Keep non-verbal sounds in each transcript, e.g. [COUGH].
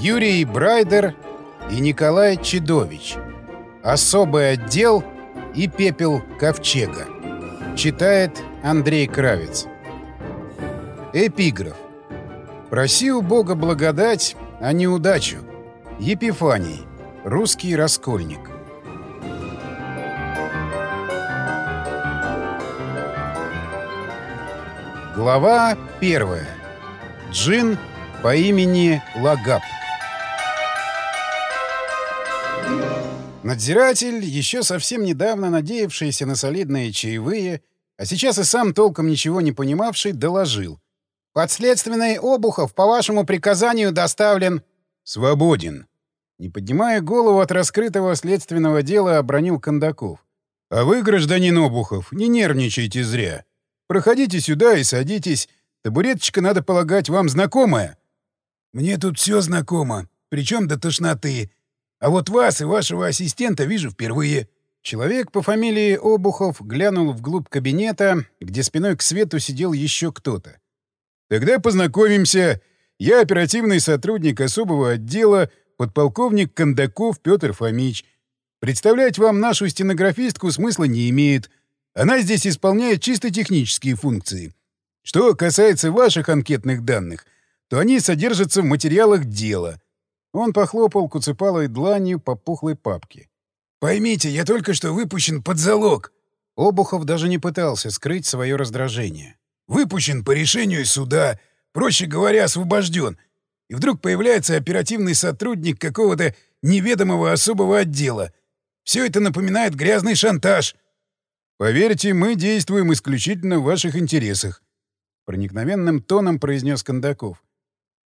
Юрий Брайдер и Николай Чедович. Особый отдел и пепел ковчега. Читает Андрей Кравец. Эпиграф. «Проси у Бога благодать, а не удачу». Епифаний. Русский раскольник. Глава первая. Джин по имени Лагап. Надзиратель, еще совсем недавно надеявшийся на солидные чаевые, а сейчас и сам толком ничего не понимавший, доложил. «Подследственный Обухов по вашему приказанию доставлен...» «Свободен». Не поднимая голову от раскрытого следственного дела, обронил Кондаков. «А вы, гражданин Обухов, не нервничайте зря. Проходите сюда и садитесь. Табуреточка, надо полагать, вам знакомая». «Мне тут все знакомо, причем до тошноты. А вот вас и вашего ассистента вижу впервые». Человек по фамилии Обухов глянул вглубь кабинета, где спиной к свету сидел еще кто-то. «Тогда познакомимся. Я оперативный сотрудник особого отдела, подполковник Кондаков Петр Фомич. Представлять вам нашу стенографистку смысла не имеет. Она здесь исполняет чисто технические функции. Что касается ваших анкетных данных, то они содержатся в материалах дела». Он похлопал куцепалой дланью по пухлой папке. «Поймите, я только что выпущен под залог». Обухов даже не пытался скрыть свое раздражение. «Выпущен по решению суда, проще говоря, освобожден. И вдруг появляется оперативный сотрудник какого-то неведомого особого отдела. Все это напоминает грязный шантаж». «Поверьте, мы действуем исключительно в ваших интересах», — проникновенным тоном произнес Кондаков.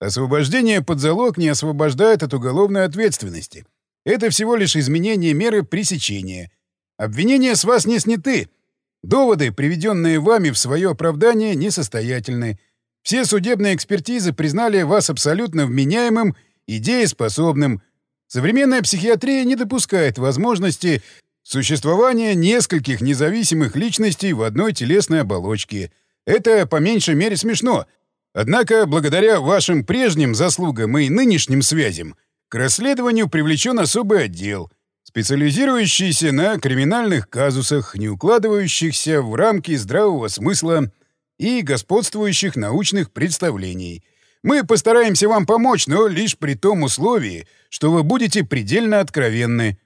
«Освобождение под залог не освобождает от уголовной ответственности. Это всего лишь изменение меры пресечения. Обвинения с вас не сняты. Доводы, приведенные вами в свое оправдание, несостоятельны. Все судебные экспертизы признали вас абсолютно вменяемым и дееспособным. Современная психиатрия не допускает возможности существования нескольких независимых личностей в одной телесной оболочке. Это по меньшей мере смешно. Однако, благодаря вашим прежним заслугам и нынешним связям, к расследованию привлечен особый отдел, специализирующийся на криминальных казусах, не укладывающихся в рамки здравого смысла и господствующих научных представлений. Мы постараемся вам помочь, но лишь при том условии, что вы будете предельно откровенны.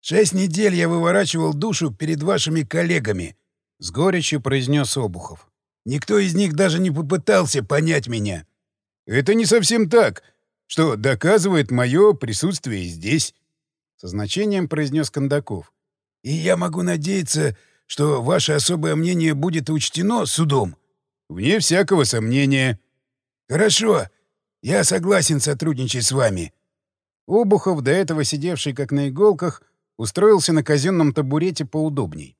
«Шесть недель я выворачивал душу перед вашими коллегами», — с горечью произнес Обухов. «Никто из них даже не попытался понять меня». «Это не совсем так что доказывает мое присутствие здесь», — со значением произнес Кондаков. «И я могу надеяться, что ваше особое мнение будет учтено судом?» «Вне всякого сомнения». «Хорошо. Я согласен сотрудничать с вами». Обухов, до этого сидевший как на иголках, устроился на казенном табурете поудобней.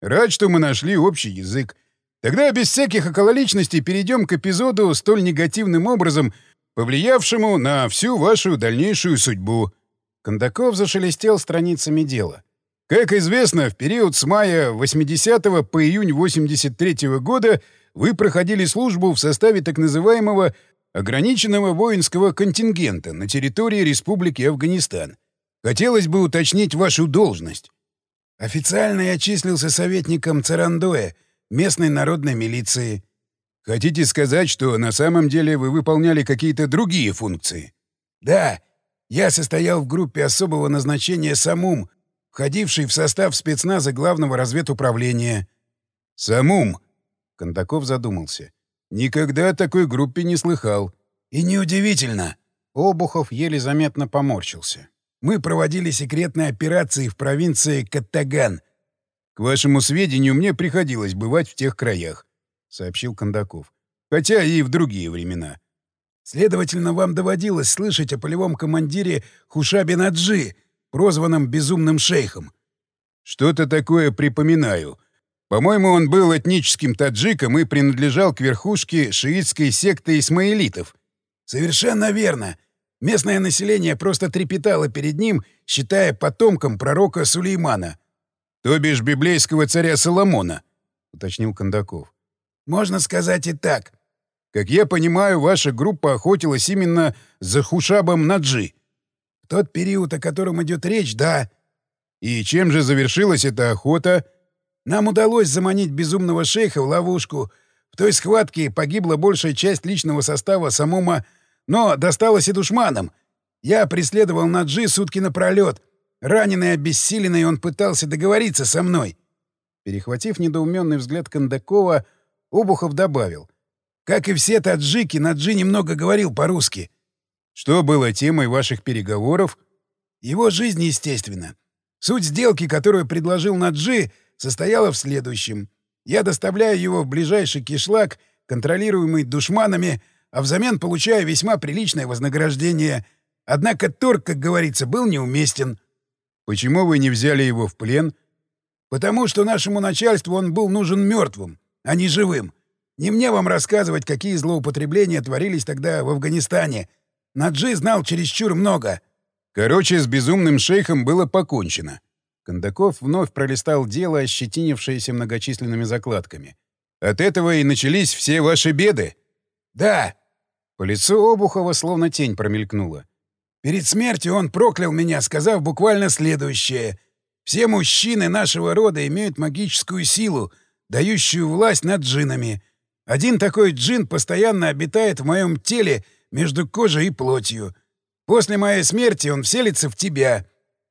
«Рад, что мы нашли общий язык. Тогда без всяких окололичностей перейдем к эпизоду, столь негативным образом повлиявшему на всю вашу дальнейшую судьбу». Кондаков зашелестел страницами дела. Как известно, в период с мая 80 по июнь 83 -го года вы проходили службу в составе так называемого ограниченного воинского контингента на территории Республики Афганистан. Хотелось бы уточнить вашу должность. Официально я числился советником Царандоя, местной народной милиции. Хотите сказать, что на самом деле вы выполняли какие-то другие функции? Да. Я состоял в группе особого назначения «Самум», входившей в состав спецназа главного разведуправления. «Самум?» — Кондаков задумался. «Никогда о такой группе не слыхал». «И неудивительно». Обухов еле заметно поморщился. «Мы проводили секретные операции в провинции Каттаган». «К вашему сведению, мне приходилось бывать в тех краях. — сообщил Кондаков. «Хотя и в другие времена». «Следовательно, вам доводилось слышать о полевом командире Хушабе Наджи, прозванном Безумным Шейхом?» «Что-то такое припоминаю. По-моему, он был этническим таджиком и принадлежал к верхушке шиитской секты исмаилитов». «Совершенно верно. Местное население просто трепетало перед ним, считая потомком пророка Сулеймана». «То бишь библейского царя Соломона», — уточнил Кондаков. Можно сказать и так. Как я понимаю, ваша группа охотилась именно за Хушабом Наджи. В тот период, о котором идет речь, да. И чем же завершилась эта охота? Нам удалось заманить безумного шейха в ловушку. В той схватке погибла большая часть личного состава Самума, но досталось и душманам. Я преследовал Наджи сутки напролет. Раненый, обессиленный, он пытался договориться со мной. Перехватив недоуменный взгляд Кондакова, Обухов добавил. «Как и все таджики, Наджи немного говорил по-русски». «Что было темой ваших переговоров?» «Его жизнь, естественно. Суть сделки, которую предложил Наджи, состояла в следующем. Я доставляю его в ближайший кишлак, контролируемый душманами, а взамен получаю весьма приличное вознаграждение. Однако торг, как говорится, был неуместен». «Почему вы не взяли его в плен?» Потому что нашему начальству он был нужен мертвым, а не живым. Не мне вам рассказывать, какие злоупотребления творились тогда в Афганистане. Наджи знал чересчур много. Короче, с безумным шейхом было покончено. Кондаков вновь пролистал дело, ощетинившееся многочисленными закладками. От этого и начались все ваши беды? Да. По лицу Обухова словно тень промелькнула. Перед смертью он проклял меня, сказав буквально следующее — все мужчины нашего рода имеют магическую силу, дающую власть над джинами. Один такой джин постоянно обитает в моем теле между кожей и плотью. После моей смерти он вселится в тебя.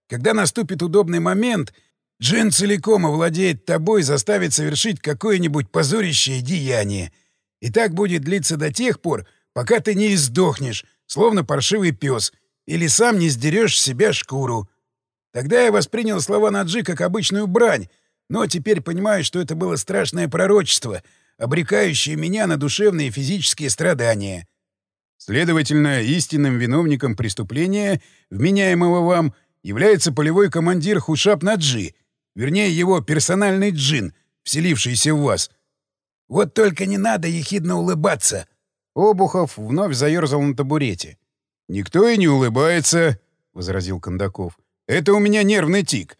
Когда наступит удобный момент, джин целиком овладеет тобой и заставит совершить какое-нибудь позорящее деяние. И так будет длиться до тех пор, пока ты не издохнешь, словно паршивый пес, или сам не сдерешь с себя шкуру. Тогда я воспринял слова Наджи как обычную брань, но теперь понимаю, что это было страшное пророчество, обрекающее меня на душевные и физические страдания. Следовательно, истинным виновником преступления, вменяемого вам, является полевой командир Хушаб Наджи, вернее, его персональный джин, вселившийся в вас. Вот только не надо ехидно улыбаться. Обухов вновь заерзал на табурете. «Никто и не улыбается», — возразил Кондаков. Это у меня нервный тик.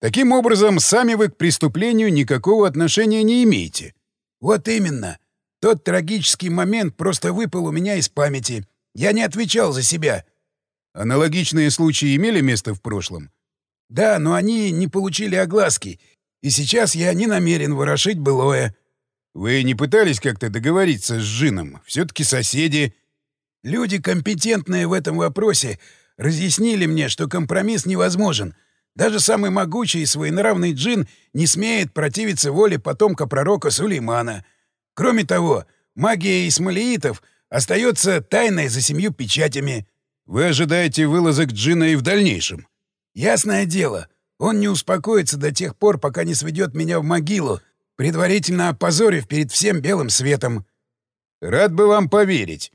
Таким образом, сами вы к преступлению никакого отношения не имеете. Вот именно. Тот трагический момент просто выпал у меня из памяти. Я не отвечал за себя. Аналогичные случаи имели место в прошлом? Да, но они не получили огласки. И сейчас я не намерен ворошить былое. Вы не пытались как-то договориться с Жином? Все-таки соседи. Люди, компетентные в этом вопросе, разъяснили мне, что компромисс невозможен. Даже самый могучий и своенравный джин не смеет противиться воле потомка пророка Сулеймана. Кроме того, магия исмаилитов остается тайной за семью печатями. Вы ожидаете вылазок джина и в дальнейшем? Ясное дело. Он не успокоится до тех пор, пока не сведет меня в могилу, предварительно опозорив перед всем белым светом. Рад бы вам поверить.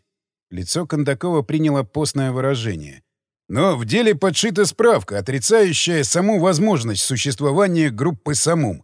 Лицо Кондакова приняло постное выражение. Но в деле подшита справка, отрицающая саму возможность существования группы «Самум».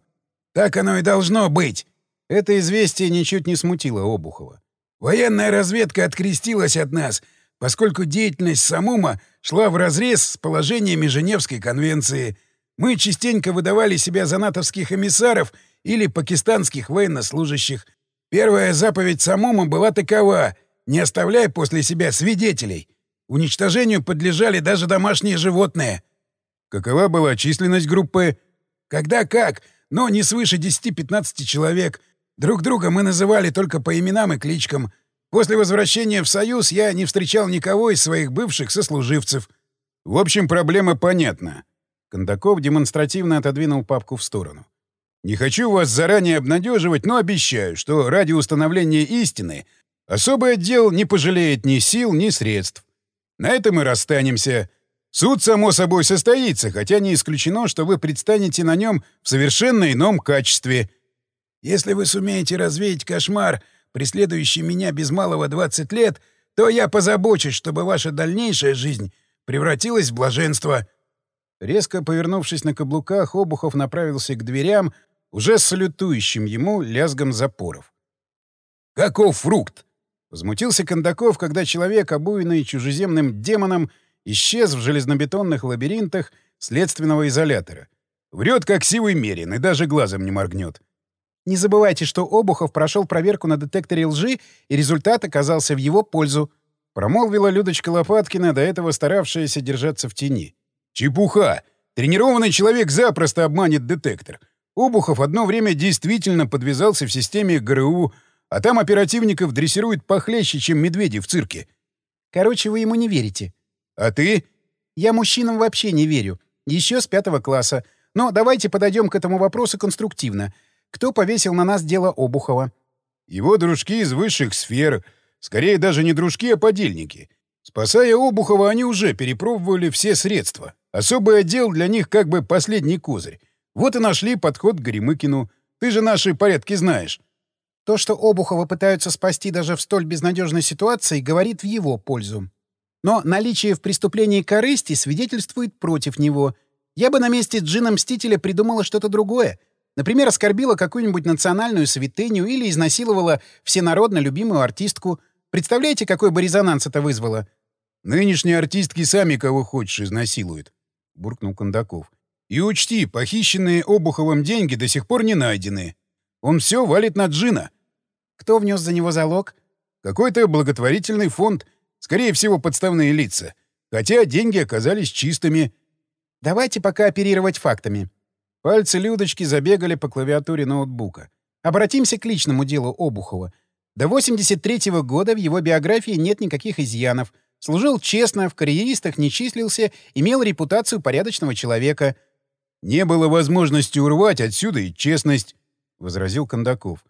Так оно и должно быть. Это известие ничуть не смутило Обухова. Военная разведка открестилась от нас, поскольку деятельность Самума шла вразрез с положениями Женевской конвенции. Мы частенько выдавали себя за натовских эмиссаров или пакистанских военнослужащих. Первая заповедь Самума была такова — не оставляй после себя свидетелей — Уничтожению подлежали даже домашние животные. Какова была численность группы? Когда как, но не свыше 10-15 человек. Друг друга мы называли только по именам и кличкам. После возвращения в Союз я не встречал никого из своих бывших сослуживцев. В общем, проблема понятна. Кондаков демонстративно отодвинул папку в сторону. Не хочу вас заранее обнадеживать, но обещаю, что ради установления истины особый отдел не пожалеет ни сил, ни средств. На этом и расстанемся. Суд, само собой, состоится, хотя не исключено, что вы предстанете на нем в совершенно ином качестве. Если вы сумеете развеять кошмар, преследующий меня без малого 20 лет, то я позабочусь, чтобы ваша дальнейшая жизнь превратилась в блаженство». Резко повернувшись на каблуках, Обухов направился к дверям, уже салютующим ему лязгом запоров. «Каков фрукт?» Возмутился Кондаков, когда человек, обуянный чужеземным демоном, исчез в железнобетонных лабиринтах следственного изолятора. Врет, как сивый мерин, и даже глазом не моргнет. Не забывайте, что Обухов прошел проверку на детекторе лжи, и результат оказался в его пользу. Промолвила Людочка Лопаткина, до этого старавшаяся держаться в тени. «Чепуха! Тренированный человек запросто обманет детектор. Обухов одно время действительно подвязался в системе ГРУ, а там оперативников дрессируют похлеще, чем медведи в цирке. Короче, вы ему не верите. А ты? Я мужчинам вообще не верю. Еще с пятого класса. Но давайте подойдем к этому вопросу конструктивно. Кто повесил на нас дело Обухова? Его дружки из высших сфер. Скорее, даже не дружки, а подельники. Спасая Обухова, они уже перепробовали все средства. Особый отдел для них как бы последний козырь. Вот и нашли подход к Горемыкину. Ты же наши порядки знаешь. То, что Обухова пытаются спасти даже в столь безнадежной ситуации, говорит в его пользу. Но наличие в преступлении корысти свидетельствует против него. Я бы на месте Джина-мстителя придумала что-то другое. Например, оскорбила какую-нибудь национальную святыню или изнасиловала всенародно любимую артистку. Представляете, какой бы резонанс это вызвало? «Нынешние артистки сами кого хочешь изнасилуют», — буркнул Кондаков. «И учти, похищенные Обуховым деньги до сих пор не найдены. Он все валит на Джина». «Кто внес за него залог?» «Какой-то благотворительный фонд. Скорее всего, подставные лица. Хотя деньги оказались чистыми». «Давайте пока оперировать фактами». Пальцы Людочки забегали по клавиатуре ноутбука. Обратимся к личному делу Обухова. До 83 -го года в его биографии нет никаких изъянов. Служил честно, в карьеристах не числился, имел репутацию порядочного человека. «Не было возможности урвать отсюда и честность», — возразил Кондаков.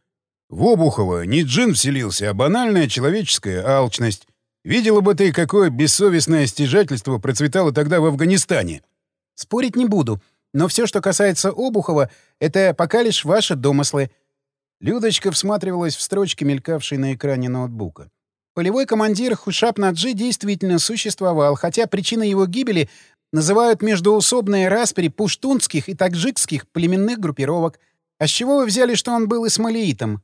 «В Обухова не джин вселился, а банальная человеческая алчность. Видела бы ты, какое бессовестное стяжательство процветало тогда в Афганистане». «Спорить не буду, но все, что касается Обухова, это пока лишь ваши домыслы». Людочка всматривалась в строчки, мелькавшие на экране ноутбука. Полевой командир Хушап Наджи действительно существовал, хотя причиной его гибели называют междуусобные распри пуштунских и таджикских племенных группировок. А с чего вы взяли, что он был исмаилитом?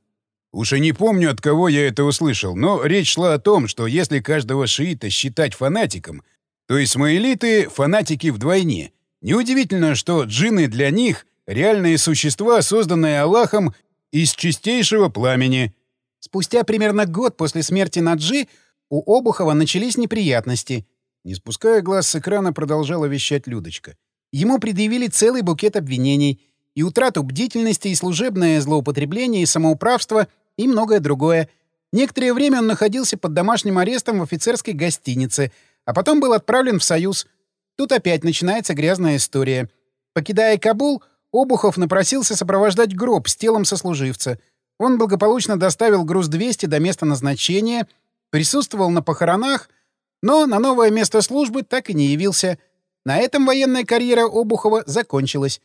Уж и не помню, от кого я это услышал, но речь шла о том, что если каждого шиита считать фанатиком, то исмаилиты — фанатики вдвойне. Неудивительно, что джинны для них — реальные существа, созданные Аллахом из чистейшего пламени. Спустя примерно год после смерти Наджи у Обухова начались неприятности. Не спуская глаз с экрана, продолжала вещать Людочка. Ему предъявили целый букет обвинений. И утрату бдительности, и служебное злоупотребление, и самоуправство, и многое другое. Некоторое время он находился под домашним арестом в офицерской гостинице, а потом был отправлен в Союз. Тут опять начинается грязная история. Покидая Кабул, Обухов напросился сопровождать гроб с телом сослуживца. Он благополучно доставил груз 200 до места назначения, присутствовал на похоронах, но на новое место службы так и не явился. На этом военная карьера Обухова закончилась.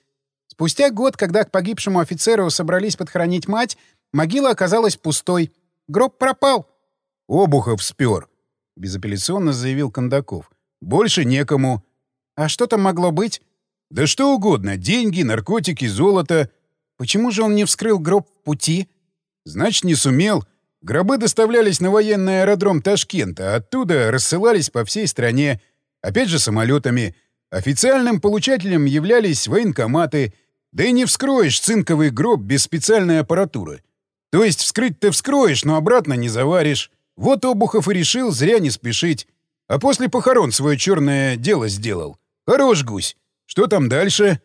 Спустя год, когда к погибшему офицеру собрались подхоронить мать, могила оказалась пустой. Гроб пропал. «Обухов спер», — безапелляционно заявил Кондаков. «Больше некому». «А что там могло быть?» Да что угодно. Деньги, наркотики, золото. Почему же он не вскрыл гроб в пути? Значит, не сумел. Гробы доставлялись на военный аэродром Ташкента, оттуда рассылались по всей стране. Опять же самолетами. Официальным получателем являлись военкоматы. Да и не вскроешь цинковый гроб без специальной аппаратуры. То есть вскрыть ты вскроешь, но обратно не заваришь. Вот Обухов и решил зря не спешить. А после похорон свое черное дело сделал. Хорош гусь. Что там дальше?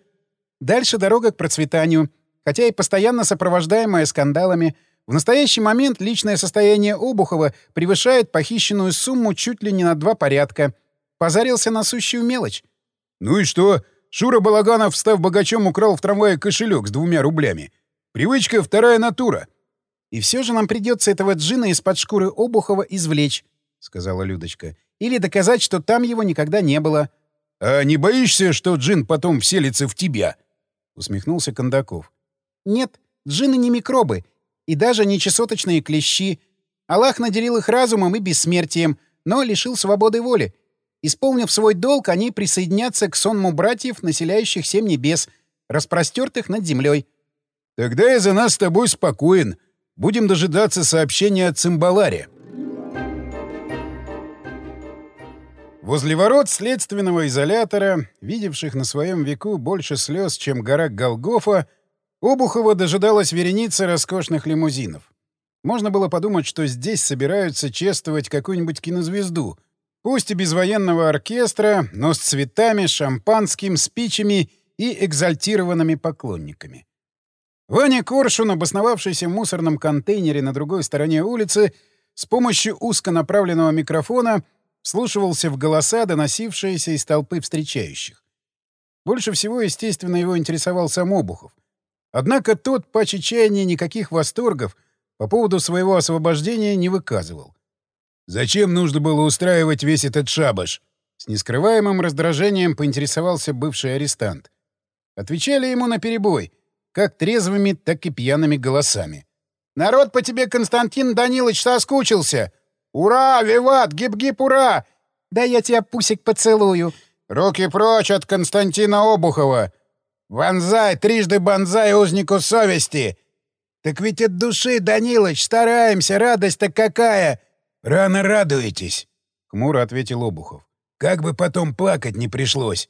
Дальше дорога к процветанию, хотя и постоянно сопровождаемая скандалами. В настоящий момент личное состояние Обухова превышает похищенную сумму чуть ли не на два порядка. Позарился на сущую мелочь. Ну и что? Шура Балаганов, став богачом, украл в трамвае кошелек с двумя рублями. Привычка — вторая натура. И все же нам придется этого джина из-под шкуры Обухова извлечь, — сказала Людочка. Или доказать, что там его никогда не было. — «А не боишься, что джин потом вселится в тебя?» — усмехнулся Кондаков. «Нет, джины не микробы, и даже не чесоточные клещи. Аллах наделил их разумом и бессмертием, но лишил свободы воли. Исполнив свой долг, они присоединятся к сонму братьев, населяющих семь небес, распростертых над землей. «Тогда я за нас с тобой спокоен. Будем дожидаться сообщения от Цимбаларе». Возле ворот следственного изолятора, видевших на своем веку больше слез, чем гора Голгофа, Обухова дожидалась вереница роскошных лимузинов. Можно было подумать, что здесь собираются чествовать какую-нибудь кинозвезду, пусть и без военного оркестра, но с цветами, шампанским, спичами и экзальтированными поклонниками. Ваня Коршун, обосновавшийся в мусорном контейнере на другой стороне улицы, с помощью узконаправленного микрофона вслушивался в голоса, доносившиеся из толпы встречающих. Больше всего, естественно, его интересовал сам Обухов. Однако тот, по чаяния, никаких восторгов по поводу своего освобождения не выказывал. «Зачем нужно было устраивать весь этот шабаш?» С нескрываемым раздражением поинтересовался бывший арестант. Отвечали ему наперебой, как трезвыми, так и пьяными голосами. «Народ по тебе, Константин Данилович, соскучился! Ура! Виват! Гип-гип, ура! Да я тебя, пусик, поцелую! Руки прочь от Константина Обухова! Банзай, трижды банзай узнику совести! Так ведь от души, Данилыч, стараемся, радость-то какая!» «Рано радуетесь», — хмуро ответил Обухов. «Как бы потом плакать не пришлось».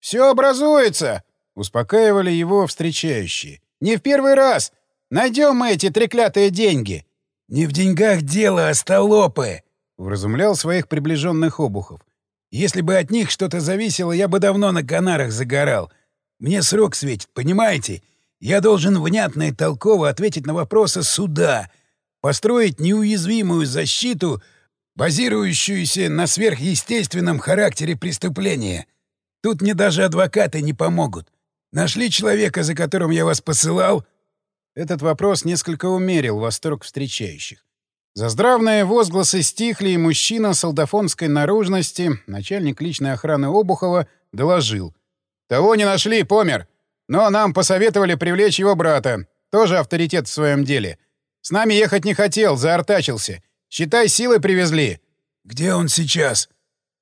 «Все образуется!» — успокаивали его встречающие. «Не в первый раз! Найдем мы эти треклятые деньги!» «Не в деньгах дело, а столопы!» — вразумлял своих приближенных Обухов. «Если бы от них что-то зависело, я бы давно на Канарах загорал. Мне срок светит, понимаете? Я должен внятно и толково ответить на вопросы суда, построить неуязвимую защиту, базирующуюся на сверхъестественном характере преступления. Тут мне даже адвокаты не помогут. Нашли человека, за которым я вас посылал?» Этот вопрос несколько умерил восторг встречающих. Заздравные возгласы стихли, и мужчина солдафонской наружности, начальник личной охраны Обухова, доложил. «Того не нашли, помер. Но нам посоветовали привлечь его брата. Тоже авторитет в своем деле. С нами ехать не хотел, заортачился. Считай, силы привезли. Где он сейчас?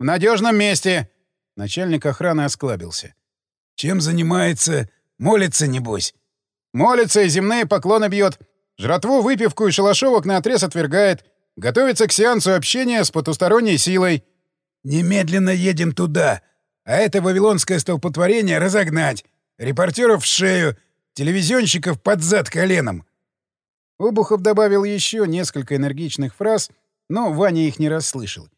В надежном месте. Начальник охраны осклабился. Чем занимается? Молится, небось? Молится и земные поклоны бьет. Жратву, выпивку и шалашовок на отрез отвергает. Готовится к сеансу общения с потусторонней силой. Немедленно едем туда. А это вавилонское столпотворение разогнать. Репортеров в шею, телевизионщиков под зад коленом. Обухов добавил еще несколько энергичных фраз, но Ваня их не расслышал.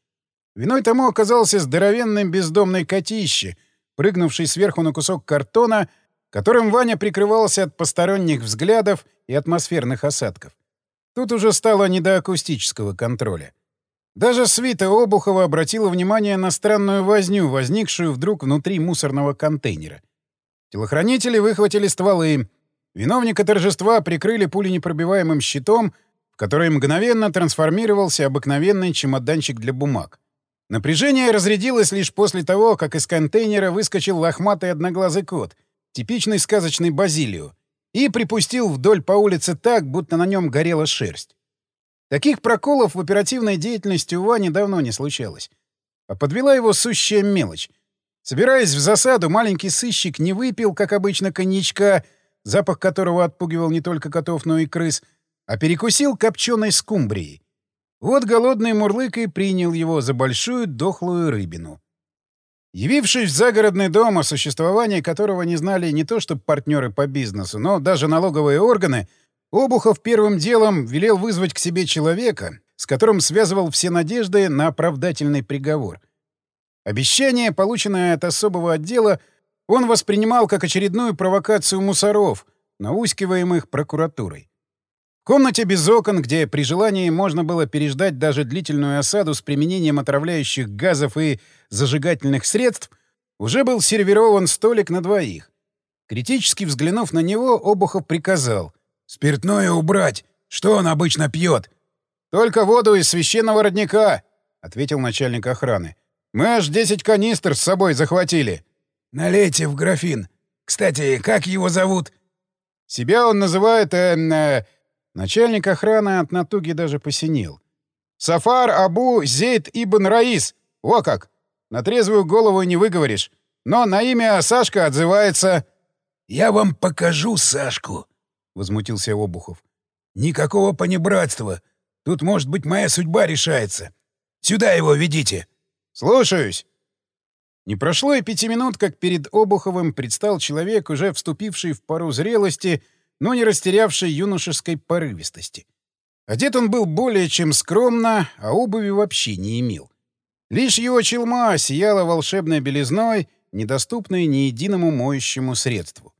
Виной тому оказался здоровенный бездомный котище, прыгнувший сверху на кусок картона, которым Ваня прикрывался от посторонних взглядов и атмосферных осадков. Тут уже стало не до акустического контроля. Даже свита Обухова обратила внимание на странную возню, возникшую вдруг внутри мусорного контейнера. Телохранители выхватили стволы. Виновника торжества прикрыли пуленепробиваемым щитом, в который мгновенно трансформировался обыкновенный чемоданчик для бумаг. Напряжение разрядилось лишь после того, как из контейнера выскочил лохматый одноглазый кот, типичный сказочный Базилио, и припустил вдоль по улице так, будто на нем горела шерсть. Таких проколов в оперативной деятельности у Вани давно не случалось. А подвела его сущая мелочь. Собираясь в засаду, маленький сыщик не выпил, как обычно, коньячка, запах которого отпугивал не только котов, но и крыс, а перекусил копченой скумбрией. Вот голодный Мурлык принял его за большую дохлую рыбину. Явившись в загородный дом, о существовании которого не знали не то что партнеры по бизнесу, но даже налоговые органы, Обухов первым делом велел вызвать к себе человека, с которым связывал все надежды на оправдательный приговор. Обещание, полученное от особого отдела, он воспринимал как очередную провокацию мусоров, наускиваемых прокуратурой. Комнате без окон, где при желании можно было переждать даже длительную осаду с применением отравляющих газов и зажигательных средств, уже был сервирован столик на двоих. Критически взглянув на него, Обухов приказал. «Спиртное убрать! Что он обычно пьет?» «Только воду из священного родника», — ответил начальник охраны. Мы аж 10 канистр с собой захватили. Налейте в графин. Кстати, как его зовут? Себя он называет... Э, э, начальник охраны от натуги даже посинел. Сафар Абу Зейд Ибн Раис. О как! На трезвую голову не выговоришь. Но на имя Сашка отзывается... — Я вам покажу Сашку, — возмутился Обухов. — Никакого понебратства. Тут, может быть, моя судьба решается. Сюда его ведите. — «Слушаюсь!» Не прошло и пяти минут, как перед Обуховым предстал человек, уже вступивший в пару зрелости, но не растерявший юношеской порывистости. Одет он был более чем скромно, а обуви вообще не имел. Лишь его челма сияла волшебной белизной, недоступной ни единому моющему средству.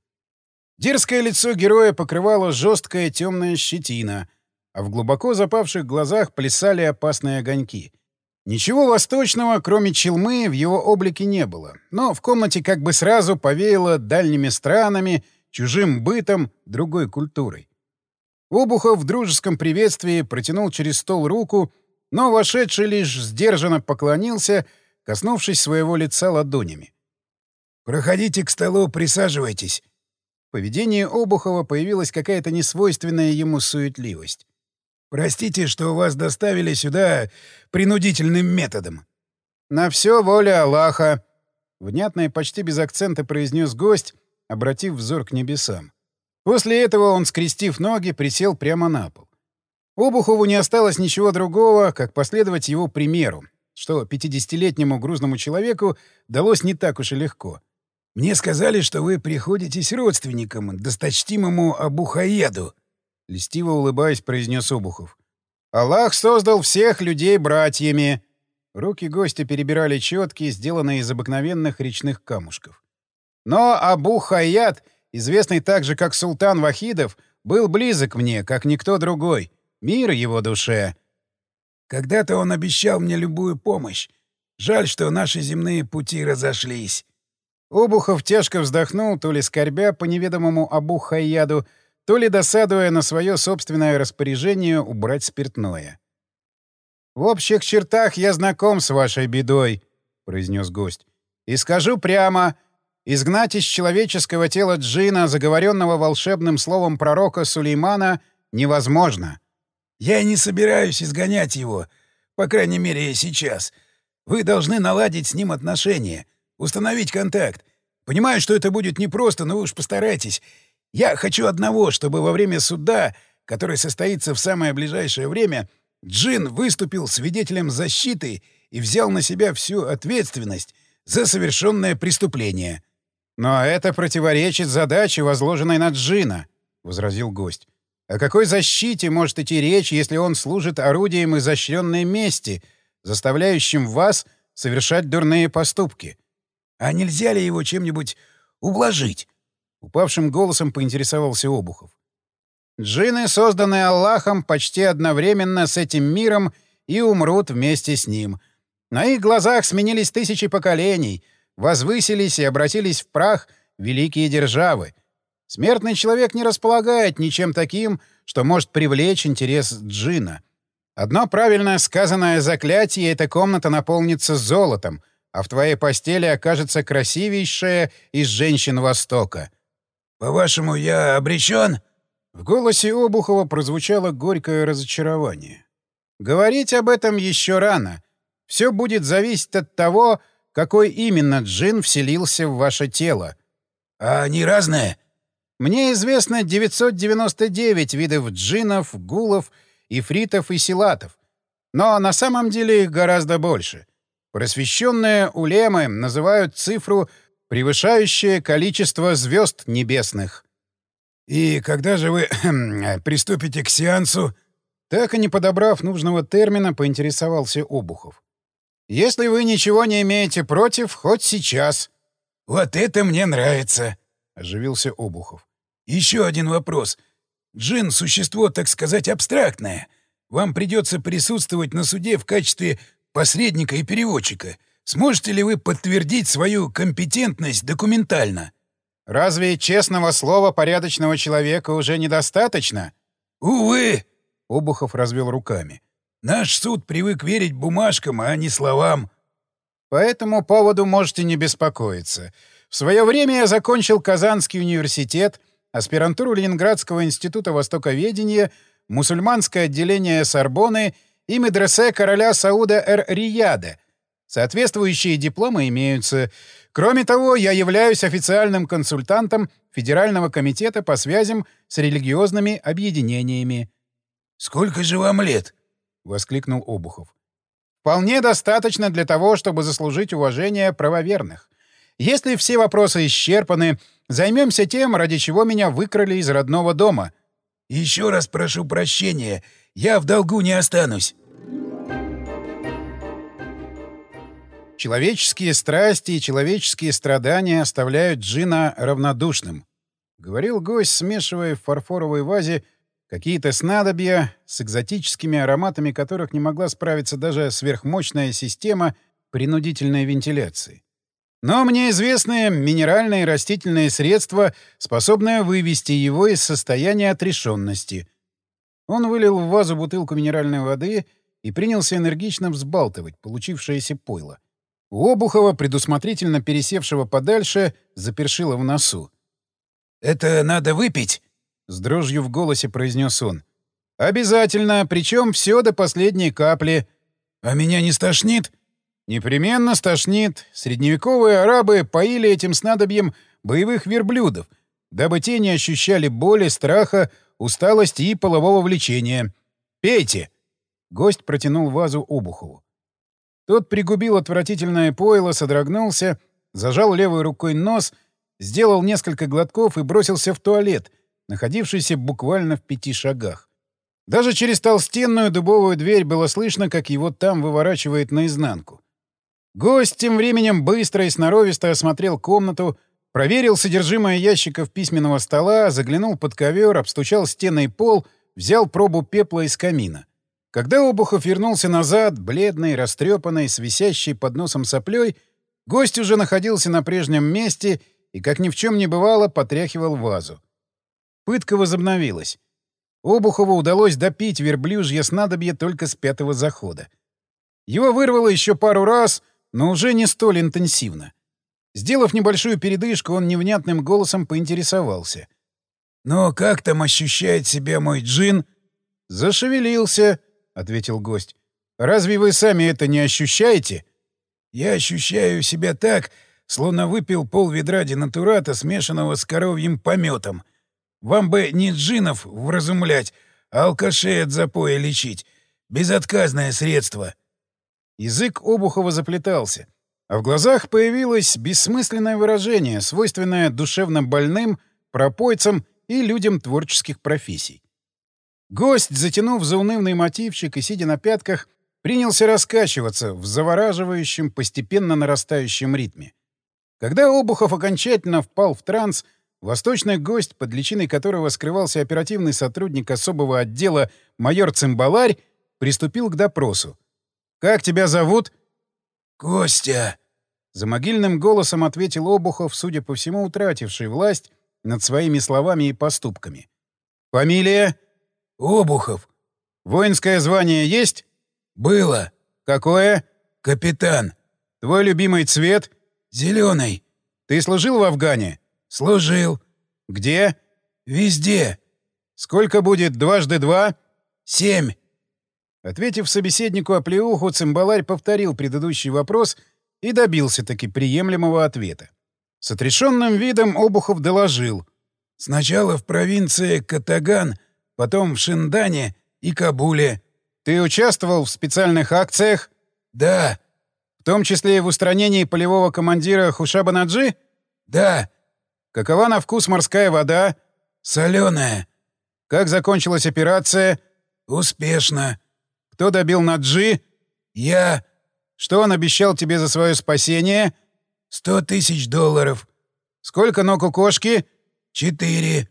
Дерзкое лицо героя покрывало жесткая темная щетина, а в глубоко запавших глазах плясали опасные огоньки. Ничего восточного, кроме челмы, в его облике не было, но в комнате как бы сразу повеяло дальними странами, чужим бытом, другой культурой. Обухов в дружеском приветствии протянул через стол руку, но вошедший лишь сдержанно поклонился, коснувшись своего лица ладонями. «Проходите к столу, присаживайтесь». В поведении Обухова появилась какая-то несвойственная ему суетливость. «Простите, что вас доставили сюда принудительным методом». «На все воля Аллаха», — внятно и почти без акцента произнес гость, обратив взор к небесам. После этого он, скрестив ноги, присел прямо на пол. Обухову не осталось ничего другого, как последовать его примеру, что 50-летнему грузному человеку далось не так уж и легко. «Мне сказали, что вы приходитесь родственникам, досточтимому Абухаеду», — льстиво улыбаясь, произнес Обухов. «Аллах создал всех людей братьями». Руки гостя перебирали четки, сделанные из обыкновенных речных камушков. Но Абу Хайят, известный также как Султан Вахидов, был близок мне, как никто другой. Мир его душе. Когда-то он обещал мне любую помощь. Жаль, что наши земные пути разошлись. Обухов тяжко вздохнул, то ли скорбя по неведомому Абу Хайяду, то ли досадуя на свое собственное распоряжение убрать спиртное. «В общих чертах я знаком с вашей бедой», — произнес гость. «И скажу прямо, изгнать из человеческого тела джина, заговоренного волшебным словом пророка Сулеймана, невозможно». Я не собираюсь изгонять его, по крайней мере, сейчас. Вы должны наладить с ним отношения, установить контакт. Понимаю, что это будет непросто, но вы уж постарайтесь. Я хочу одного, чтобы во время суда, который состоится в самое ближайшее время, Джин выступил свидетелем защиты и взял на себя всю ответственность за совершенное преступление. «Но это противоречит задаче, возложенной на Джина», — возразил гость. О какой защите может идти речь, если он служит орудием изощренной мести, заставляющим вас совершать дурные поступки? А нельзя ли его чем-нибудь ублажить? Упавшим голосом поинтересовался Обухов. Джины, созданные Аллахом почти одновременно с этим миром, и умрут вместе с ним. На их глазах сменились тысячи поколений, возвысились и обратились в прах великие державы — Смертный человек не располагает ничем таким, что может привлечь интерес джина. Одно правильно сказанное заклятие, эта комната наполнится золотом, а в твоей постели окажется красивейшая из женщин Востока. «По-вашему, я обречен?» В голосе Обухова прозвучало горькое разочарование. «Говорить об этом еще рано. Все будет зависеть от того, какой именно джин вселился в ваше тело». «А они разные?» Мне известно 999 видов джинов, гулов, ифритов и силатов. Но на самом деле их гораздо больше. Просвещенные улемы называют цифру, превышающее количество звезд небесных. «И когда же вы [CLEARS THROAT] приступите к сеансу?» Так и не подобрав нужного термина, поинтересовался Обухов. «Если вы ничего не имеете против, хоть сейчас». «Вот это мне нравится!» — оживился Обухов. Еще один вопрос. Джин — существо, так сказать, абстрактное. Вам придется присутствовать на суде в качестве посредника и переводчика. Сможете ли вы подтвердить свою компетентность документально? Разве честного слова порядочного человека уже недостаточно? Увы, Обухов развел руками. Наш суд привык верить бумажкам, а не словам. По этому поводу можете не беспокоиться. В свое время я закончил Казанский университет — аспирантуру Ленинградского института востоковедения, мусульманское отделение Сорбоны и медресе короля Сауда Эр-Рияда. Соответствующие дипломы имеются. Кроме того, я являюсь официальным консультантом Федерального комитета по связям с религиозными объединениями. «Сколько же вам лет?» — воскликнул Обухов. «Вполне достаточно для того, чтобы заслужить уважение правоверных. Если все вопросы исчерпаны, займемся тем, ради чего меня выкрали из родного дома. Еще раз прошу прощения. Я в долгу не останусь. Человеческие страсти и человеческие страдания оставляют Джина равнодушным. — говорил гость, смешивая в фарфоровой вазе какие-то снадобья с экзотическими ароматами которых не могла справиться даже сверхмощная система принудительной вентиляции. Но мне известны минеральные и растительные средства, способные вывести его из состояния отрешенности. Он вылил в вазу бутылку минеральной воды и принялся энергично взбалтывать получившееся пойло. У Обухова, предусмотрительно пересевшего подальше, запершило в носу. «Это надо выпить?» — с дрожью в голосе произнес он. «Обязательно, причем все до последней капли. А меня не стошнит?» «Непременно стошнит. Средневековые арабы поили этим снадобьем боевых верблюдов, дабы те не ощущали боли, страха, усталости и полового влечения. Пейте!» Гость протянул вазу Обухову. Тот пригубил отвратительное пойло, содрогнулся, зажал левой рукой нос, сделал несколько глотков и бросился в туалет, находившийся буквально в пяти шагах. Даже через толстенную дубовую дверь было слышно, как его там выворачивает наизнанку. Гость тем временем быстро и сноровисто осмотрел комнату, проверил содержимое ящиков письменного стола, заглянул под ковер, обстучал стены и пол, взял пробу пепла из камина. Когда Обухов вернулся назад, бледный, растрепанный, с висящей под носом соплей, гость уже находился на прежнем месте и, как ни в чем не бывало, потряхивал вазу. Пытка возобновилась. Обухову удалось допить верблюжье снадобье только с пятого захода. Его вырвало еще пару раз, но уже не столь интенсивно. Сделав небольшую передышку, он невнятным голосом поинтересовался. «Но как там ощущает себя мой джин?» «Зашевелился», — ответил гость. «Разве вы сами это не ощущаете?» «Я ощущаю себя так, словно выпил пол ведра денатурата, смешанного с коровьим пометом», вам бы не джинов вразумлять, а алкашей от запоя лечить. Безотказное средство. Язык Обухова заплетался, а в глазах появилось бессмысленное выражение, свойственное душевно больным, пропойцам и людям творческих профессий. Гость, затянув заунывный мотивчик и сидя на пятках, принялся раскачиваться в завораживающем, постепенно нарастающем ритме. Когда Обухов окончательно впал в транс — Восточный гость, под личиной которого скрывался оперативный сотрудник особого отдела майор Цимбаларь, приступил к допросу. «Как тебя зовут?» «Костя!» За могильным голосом ответил Обухов, судя по всему, утративший власть над своими словами и поступками. «Фамилия?» «Обухов». «Воинское звание есть?» «Было». «Какое?» «Капитан». «Твой любимый цвет?» «Зеленый». «Ты служил в Афгане?» «Служил». «Где?» «Везде». «Сколько будет дважды два?» «Семь». Ответив собеседнику оплеуху, цимбаларь повторил предыдущий вопрос и добился-таки приемлемого ответа. С отрешенным видом Обухов доложил. «Сначала в провинции Катаган, потом в Шиндане и Кабуле». «Ты участвовал в специальных акциях?» «Да». «В том числе и в устранении полевого командира Хушаба Наджи?» «Да». Какова на вкус морская вода? Соленая. Как закончилась операция? Успешно. Кто добил Наджи? Я. Что он обещал тебе за свое спасение? Сто тысяч долларов. Сколько ног у кошки? Четыре.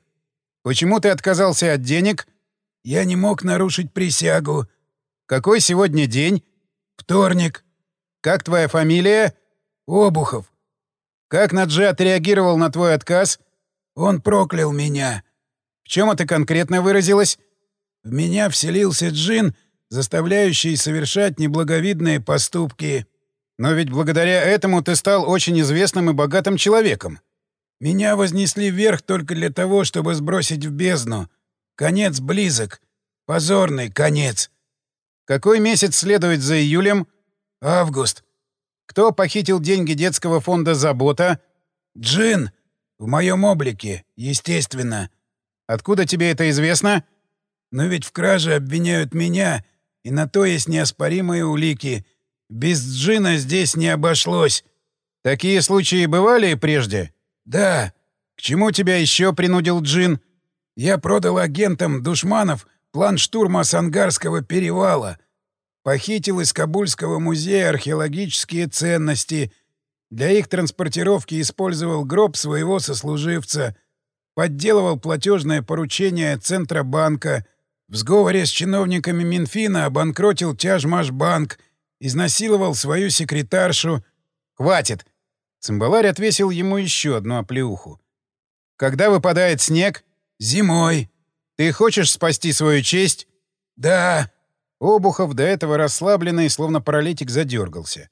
Почему ты отказался от денег? Я не мог нарушить присягу. Какой сегодня день? Вторник. Как твоя фамилия? Обухов. Как Наджи отреагировал на твой отказ? Он проклял меня. В чем это конкретно выразилось? В меня вселился джин, заставляющий совершать неблаговидные поступки. Но ведь благодаря этому ты стал очень известным и богатым человеком. Меня вознесли вверх только для того, чтобы сбросить в бездну. Конец близок. Позорный конец. Какой месяц следует за июлем? Август. Кто похитил деньги детского фонда «Забота»? Джин. В моем облике, естественно. Откуда тебе это известно? Но ведь в краже обвиняют меня, и на то есть неоспоримые улики. Без Джина здесь не обошлось. Такие случаи бывали прежде? Да. К чему тебя еще принудил Джин? Я продал агентам душманов план штурма Сангарского перевала. Похитил из Кабульского музея археологические ценности. Для их транспортировки использовал гроб своего сослуживца. Подделывал платежное поручение Центробанка. В сговоре с чиновниками Минфина обанкротил Тяжмашбанк. Изнасиловал свою секретаршу. «Хватит!» Цимбаларь отвесил ему еще одну оплеуху. «Когда выпадает снег?» «Зимой». «Ты хочешь спасти свою честь?» «Да». Обухов, до этого расслабленный, словно паралитик, задергался.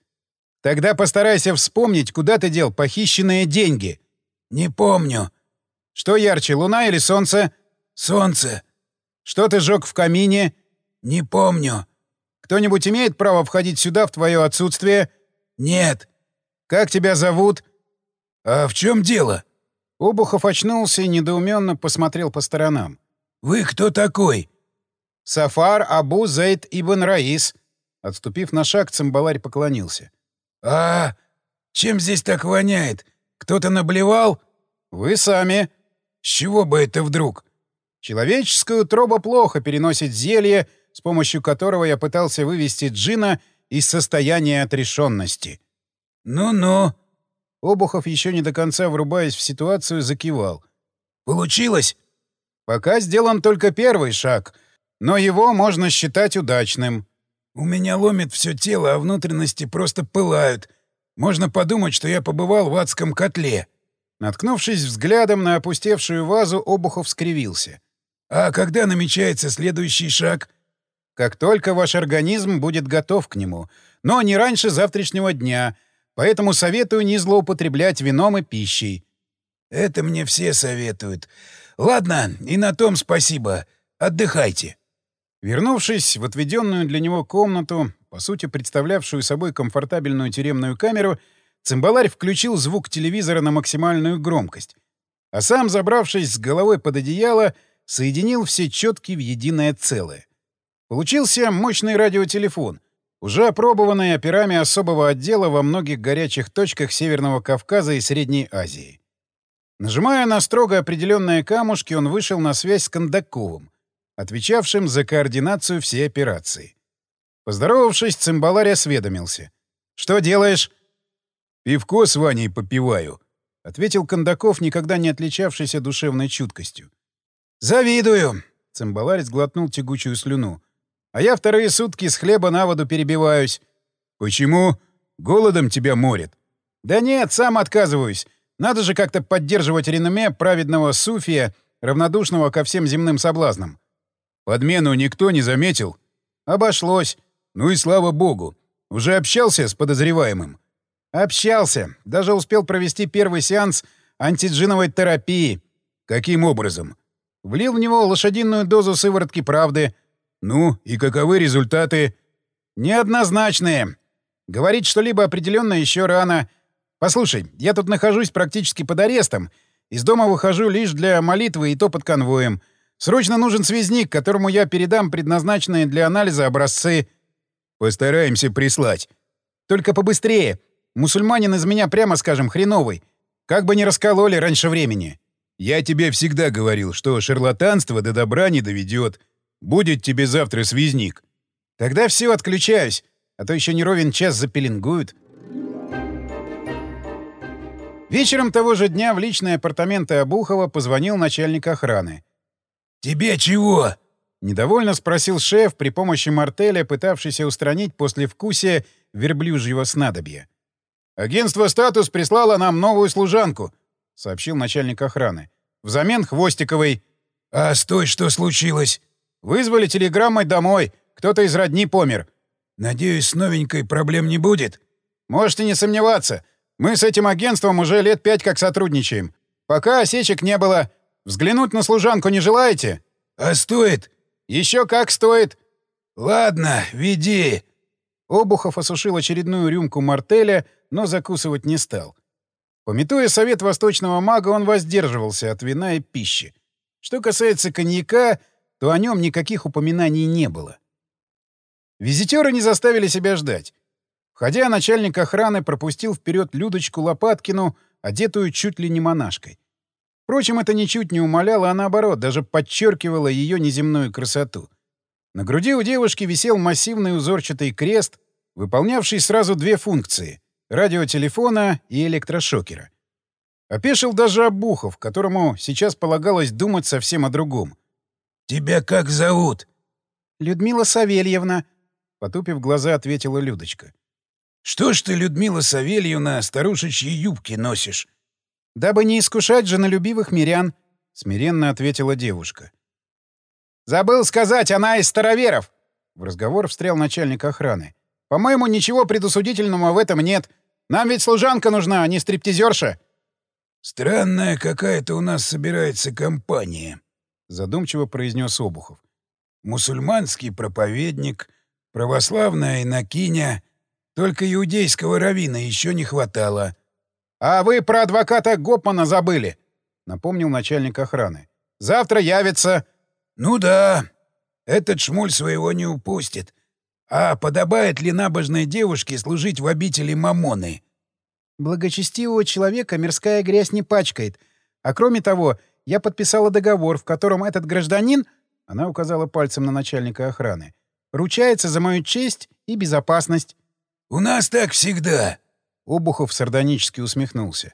«Тогда постарайся вспомнить, куда ты дел похищенные деньги». «Не помню». «Что ярче, луна или солнце?» «Солнце». «Что ты жег в камине?» «Не помню». «Кто-нибудь имеет право входить сюда в твое отсутствие?» «Нет». «Как тебя зовут?» «А в чем дело?» Обухов очнулся и недоуменно посмотрел по сторонам. «Вы кто такой?» «Сафар Абу Зейд Ибн Раис». Отступив на шаг, цимбаларь поклонился. «А чем здесь так воняет? Кто-то наблевал?» «Вы сами». «С чего бы это вдруг?» «Человеческую троба плохо переносит зелье, с помощью которого я пытался вывести джина из состояния отрешенности». «Ну-ну». Обухов, еще не до конца врубаясь в ситуацию, закивал. «Получилось?» «Пока сделан только первый шаг, но его можно считать удачным». «У меня ломит все тело, а внутренности просто пылают. Можно подумать, что я побывал в адском котле». Наткнувшись взглядом на опустевшую вазу, Обухов скривился. «А когда намечается следующий шаг?» «Как только ваш организм будет готов к нему, но не раньше завтрашнего дня, Поэтому советую не злоупотреблять вином и пищей. Это мне все советуют. Ладно, и на том спасибо. Отдыхайте. Вернувшись в отведенную для него комнату, по сути представлявшую собой комфортабельную тюремную камеру, цимбаларь включил звук телевизора на максимальную громкость, а сам, забравшись с головой под одеяло, соединил все четки в единое целое. Получился мощный радиотелефон, уже опробованный операми особого отдела во многих горячих точках Северного Кавказа и Средней Азии. Нажимая на строго определенные камушки, он вышел на связь с Кондаковым, отвечавшим за координацию всей операции. Поздоровавшись, цимбаларь осведомился. «Что делаешь?» «Пивко с Ваней попиваю», — ответил Кондаков, никогда не отличавшийся душевной чуткостью. «Завидую!» — цимбаларь сглотнул тягучую слюну. А я вторые сутки с хлеба на воду перебиваюсь. Почему? Голодом тебя морит. Да нет, сам отказываюсь. Надо же как-то поддерживать реноме праведного суфия, равнодушного ко всем земным соблазнам. Подмену никто не заметил? Обошлось. Ну и слава богу. Уже общался с подозреваемым? Общался. Даже успел провести первый сеанс антиджиновой терапии. Каким образом? Влил в него лошадиную дозу сыворотки правды — ну, и каковы результаты? Неоднозначные. Говорить что-либо определенно еще рано. Послушай, я тут нахожусь практически под арестом. Из дома выхожу лишь для молитвы и то под конвоем. Срочно нужен связник, которому я передам предназначенные для анализа образцы. Постараемся прислать. Только побыстрее. Мусульманин из меня, прямо скажем, хреновый. Как бы не раскололи раньше времени. Я тебе всегда говорил, что шарлатанство до добра не доведет. Будет тебе завтра связник. Тогда все, отключаюсь, а то еще не ровен час запеленгуют. Вечером того же дня в личные апартаменты Обухова позвонил начальник охраны. «Тебе чего?» — недовольно спросил шеф при помощи мартеля, пытавшийся устранить послевкусие верблюжьего снадобья. «Агентство «Статус» прислало нам новую служанку», — сообщил начальник охраны. «Взамен Хвостиковой». «А с той что случилось?» Вызвали телеграммой домой. Кто-то из родни помер. Надеюсь, с новенькой проблем не будет? Можете не сомневаться. Мы с этим агентством уже лет пять как сотрудничаем. Пока осечек не было. Взглянуть на служанку не желаете? А стоит? Еще как стоит. Ладно, веди. Обухов осушил очередную рюмку мартеля, но закусывать не стал. Пометуя совет восточного мага, он воздерживался от вина и пищи. Что касается коньяка, то о нем никаких упоминаний не было. Визитеры не заставили себя ждать. Входя, начальник охраны пропустил вперед Людочку Лопаткину, одетую чуть ли не монашкой. Впрочем, это ничуть не умаляло, а наоборот, даже подчеркивало ее неземную красоту. На груди у девушки висел массивный узорчатый крест, выполнявший сразу две функции — радиотелефона и электрошокера. Опешил даже Обухов, которому сейчас полагалось думать совсем о другом. «Тебя как зовут?» «Людмила Савельевна», — потупив глаза, ответила Людочка. «Что ж ты, Людмила Савельевна, старушечьи юбки носишь?» «Дабы не искушать женолюбивых мирян», — смиренно ответила девушка. «Забыл сказать, она из староверов!» В разговор встрял начальник охраны. «По-моему, ничего предусудительного в этом нет. Нам ведь служанка нужна, а не стриптизерша». «Странная какая-то у нас собирается компания», — задумчиво произнес Обухов. «Мусульманский проповедник, православная инокиня, только иудейского равина еще не хватало». «А вы про адвоката Гопмана забыли», — напомнил начальник охраны. «Завтра явится». «Ну да, этот шмуль своего не упустит. А подобает ли набожной девушке служить в обители Мамоны?» «Благочестивого человека мирская грязь не пачкает. А кроме того, я подписала договор, в котором этот гражданин, — она указала пальцем на начальника охраны, — ручается за мою честь и безопасность». «У нас так всегда», — Обухов сардонически усмехнулся.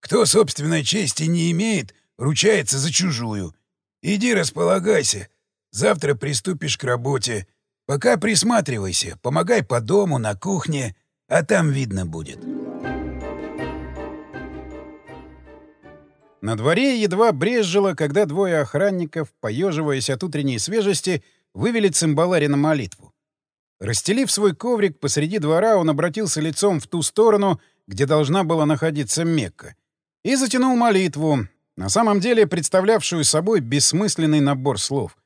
«Кто собственной чести не имеет, ручается за чужую. Иди располагайся. Завтра приступишь к работе. Пока присматривайся, помогай по дому, на кухне, а там видно будет». На дворе едва брезжило, когда двое охранников, поеживаясь от утренней свежести, вывели цимбалари на молитву. Расстелив свой коврик посреди двора, он обратился лицом в ту сторону, где должна была находиться Мекка, и затянул молитву, на самом деле представлявшую собой бессмысленный набор слов.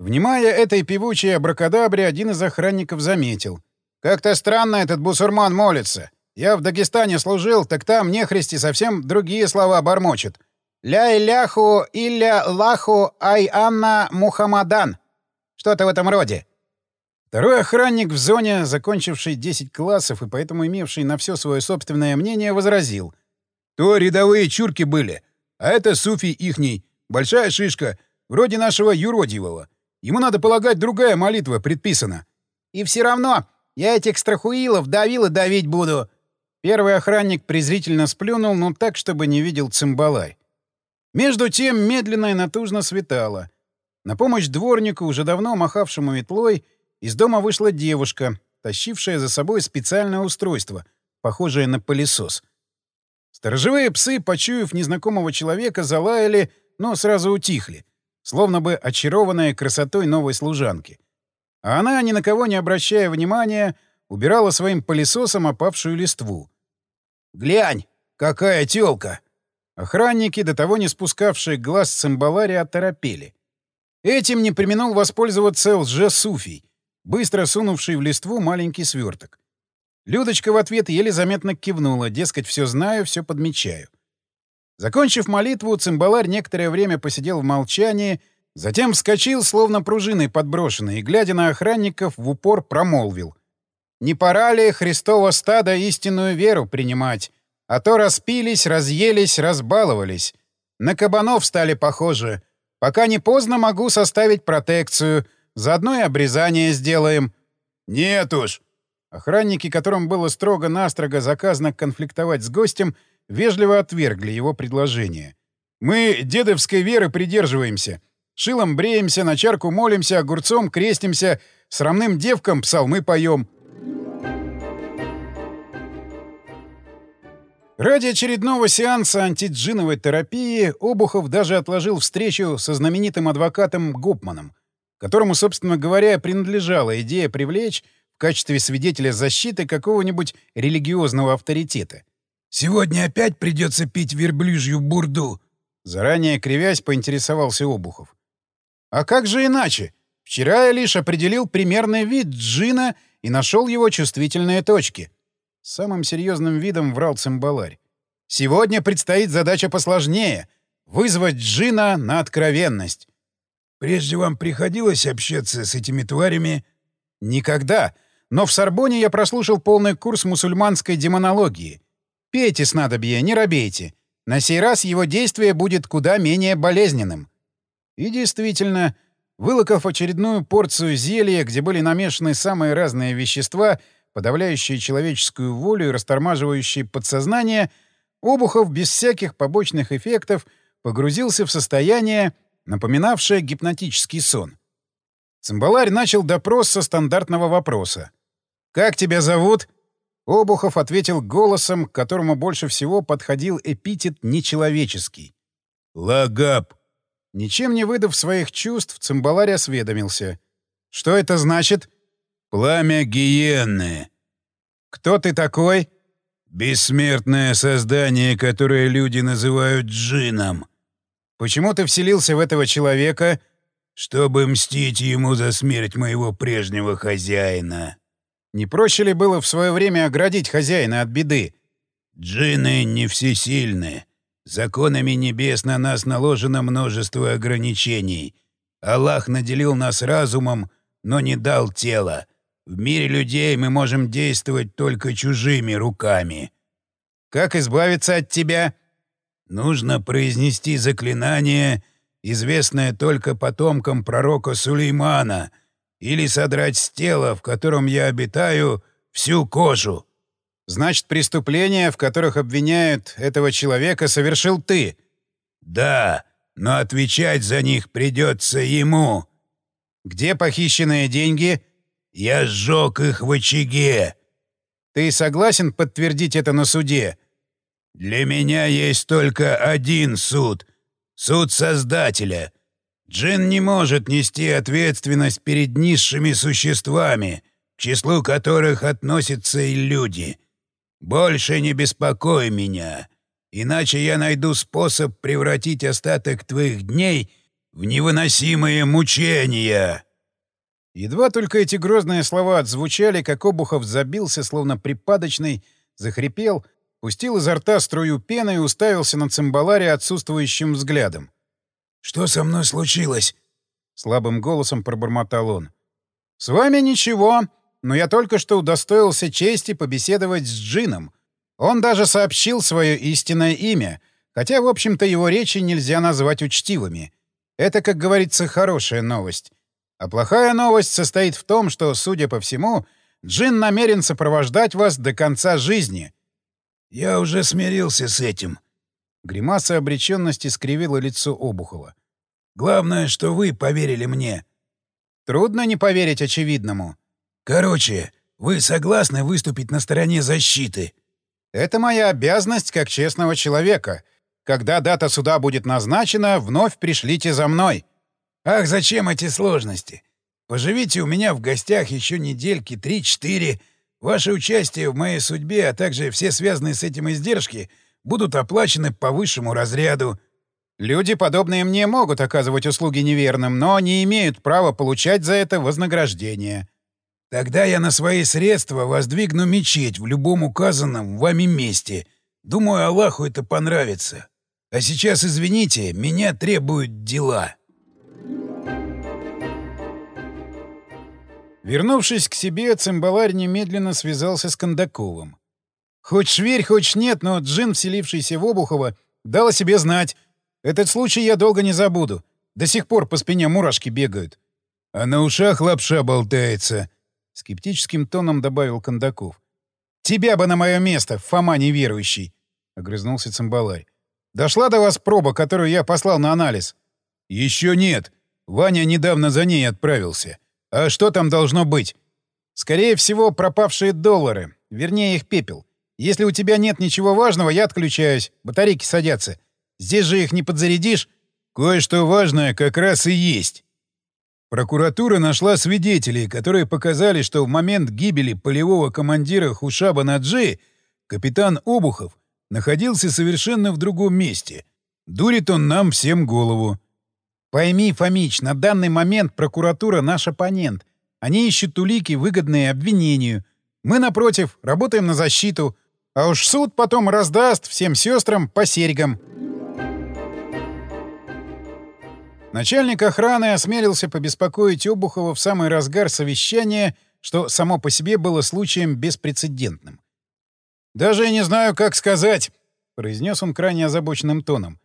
Внимая этой певучей абракадабре, один из охранников заметил. «Как-то странно этот бусурман молится. Я в Дагестане служил, так там нехристи совсем другие слова бормочет. Ля-иляху, илля лаху, ай Анна Мухаммадан. Что-то в этом роде». Второй охранник в зоне, закончивший 10 классов и поэтому имевший на все свое собственное мнение, возразил. «То рядовые чурки были, а это суфий ихний, большая шишка, вроде нашего юродивого. Ему, надо полагать, другая молитва предписана». «И все равно я этих страхуилов давил и давить буду». Первый охранник презрительно сплюнул, но так, чтобы не видел цимбалай. Между тем медленно и натужно светало. На помощь дворнику, уже давно махавшему метлой, из дома вышла девушка, тащившая за собой специальное устройство, похожее на пылесос. Сторожевые псы, почуяв незнакомого человека, залаяли, но сразу утихли, словно бы очарованные красотой новой служанки. А она, ни на кого не обращая внимания, убирала своим пылесосом опавшую листву. «Глянь, какая тёлка!» Охранники, до того не спускавшие глаз с цимбалария, оторопели. Этим не применил воспользоваться лже-суфий, быстро сунувший в листву маленький сверток. Людочка в ответ еле заметно кивнула, дескать, все знаю, все подмечаю. Закончив молитву, цимбаларь некоторое время посидел в молчании, затем вскочил, словно пружиной подброшенный, и, глядя на охранников, в упор промолвил. «Не пора ли Христово стадо истинную веру принимать? А то распились, разъелись, разбаловались. На кабанов стали похожи. Пока не поздно могу составить протекцию — Заодно и обрезание сделаем». «Нет уж». Охранники, которым было строго-настрого заказано конфликтовать с гостем, вежливо отвергли его предложение. «Мы дедовской веры придерживаемся. Шилом бреемся, на чарку молимся, огурцом крестимся, срамным девкам псалмы поем». Ради очередного сеанса антиджиновой терапии Обухов даже отложил встречу со знаменитым адвокатом Гопманом — которому, собственно говоря, принадлежала идея привлечь в качестве свидетеля защиты какого-нибудь религиозного авторитета. «Сегодня опять придется пить верблюжью бурду», — заранее кривясь поинтересовался Обухов. «А как же иначе? Вчера я лишь определил примерный вид джина и нашел его чувствительные точки». Самым серьезным видом врал цимбаларь. «Сегодня предстоит задача посложнее — вызвать джина на откровенность. Прежде вам приходилось общаться с этими тварями? Никогда. но в Сорбоне я прослушал полный курс мусульманской демонологии. Пейте снадобье, не робейте. На сей раз его действие будет куда менее болезненным. И действительно, вылокав очередную порцию зелья, где были намешаны самые разные вещества, подавляющие человеческую волю и растормаживающие подсознание, Обухов без всяких побочных эффектов погрузился в состояние, напоминавшее гипнотический сон. Цимбаларь начал допрос со стандартного вопроса. «Как тебя зовут?» Обухов ответил голосом, к которому больше всего подходил эпитет «нечеловеческий». «Лагап». Ничем не выдав своих чувств, Цимбаларь осведомился. «Что это значит?» «Пламя гиенны». «Кто ты такой?» «Бессмертное создание, которое люди называют джином». «Почему ты вселился в этого человека?» «Чтобы мстить ему за смерть моего прежнего хозяина». Не проще ли было в свое время оградить хозяина от беды? «Джины не всесильны. Законами небес на нас наложено множество ограничений. Аллах наделил нас разумом, но не дал тело. В мире людей мы можем действовать только чужими руками. Как избавиться от тебя? Нужно произнести заклинание, известное только потомкам пророка Сулеймана, или содрать с тела, в котором я обитаю, всю кожу. Значит, преступления, в которых обвиняют этого человека, совершил ты? Да, но отвечать за них придется ему. Где похищенные деньги? Я сжег их в очаге. Ты согласен подтвердить это на суде? Для меня есть только один суд — суд Создателя. Джин не может нести ответственность перед низшими существами, к числу которых относятся и люди. Больше не беспокой меня, иначе я найду способ превратить остаток твоих дней в невыносимые мучения». Едва только эти грозные слова отзвучали, как Обухов забился, словно припадочный, захрипел, пустил изо рта струю пены и уставился на цимбаларе отсутствующим взглядом. «Что со мной случилось?» — слабым голосом пробормотал он. «С вами ничего, но я только что удостоился чести побеседовать с Джином. Он даже сообщил свое истинное имя, хотя, в общем-то, его речи нельзя назвать учтивыми. Это, как говорится, хорошая новость». А плохая новость состоит в том, что, судя по всему, Джин намерен сопровождать вас до конца жизни. Я уже смирился с этим. Гримаса обреченности скривила лицо Обухова. Главное, что вы поверили мне. Трудно не поверить очевидному. Короче, вы согласны выступить на стороне защиты? Это моя обязанность как честного человека. Когда дата суда будет назначена, вновь пришлите за мной. Ах, зачем эти сложности? Поживите у меня в гостях еще недельки три-четыре. Ваше участие в моей судьбе, а также все связанные с этим издержки будут оплачены по высшему разряду. Люди, подобные мне, могут оказывать услуги неверным, но не имеют права получать за это вознаграждение. Тогда я на свои средства воздвигну мечеть в любом указанном вами месте. Думаю, Аллаху это понравится. А сейчас, извините, меня требуют дела». Вернувшись к себе, цимбаларь немедленно связался с Кондаковым. Хоть верь, хоть нет, но джин, вселившийся в Обухова, дал о себе знать. Этот случай я долго не забуду. До сих пор по спине мурашки бегают. — А на ушах лапша болтается, — скептическим тоном добавил Кондаков. — Тебя бы на мое место, Фома неверующий, — огрызнулся цимбаларь. — Дошла до вас проба, которую я послал на анализ? — Еще нет. Ваня недавно за ней отправился. А что там должно быть? Скорее всего, пропавшие доллары. Вернее, их пепел. Если у тебя нет ничего важного, я отключаюсь. Батарейки садятся. Здесь же их не подзарядишь. Кое-что важное как раз и есть. Прокуратура нашла свидетелей, которые показали, что в момент гибели полевого командира Хушаба Наджи капитан Обухов находился совершенно в другом месте. Дурит он нам всем голову. Пойми, Фомич, на данный момент прокуратура наш оппонент. Они ищут улики, выгодные обвинению. Мы, напротив, работаем на защиту. А уж суд потом раздаст всем сестрам по серьгам. Начальник охраны осмелился побеспокоить Обухова в самый разгар совещания что само по себе было случаем беспрецедентным. «Даже не знаю, как сказать», — произнес он крайне озабоченным тоном.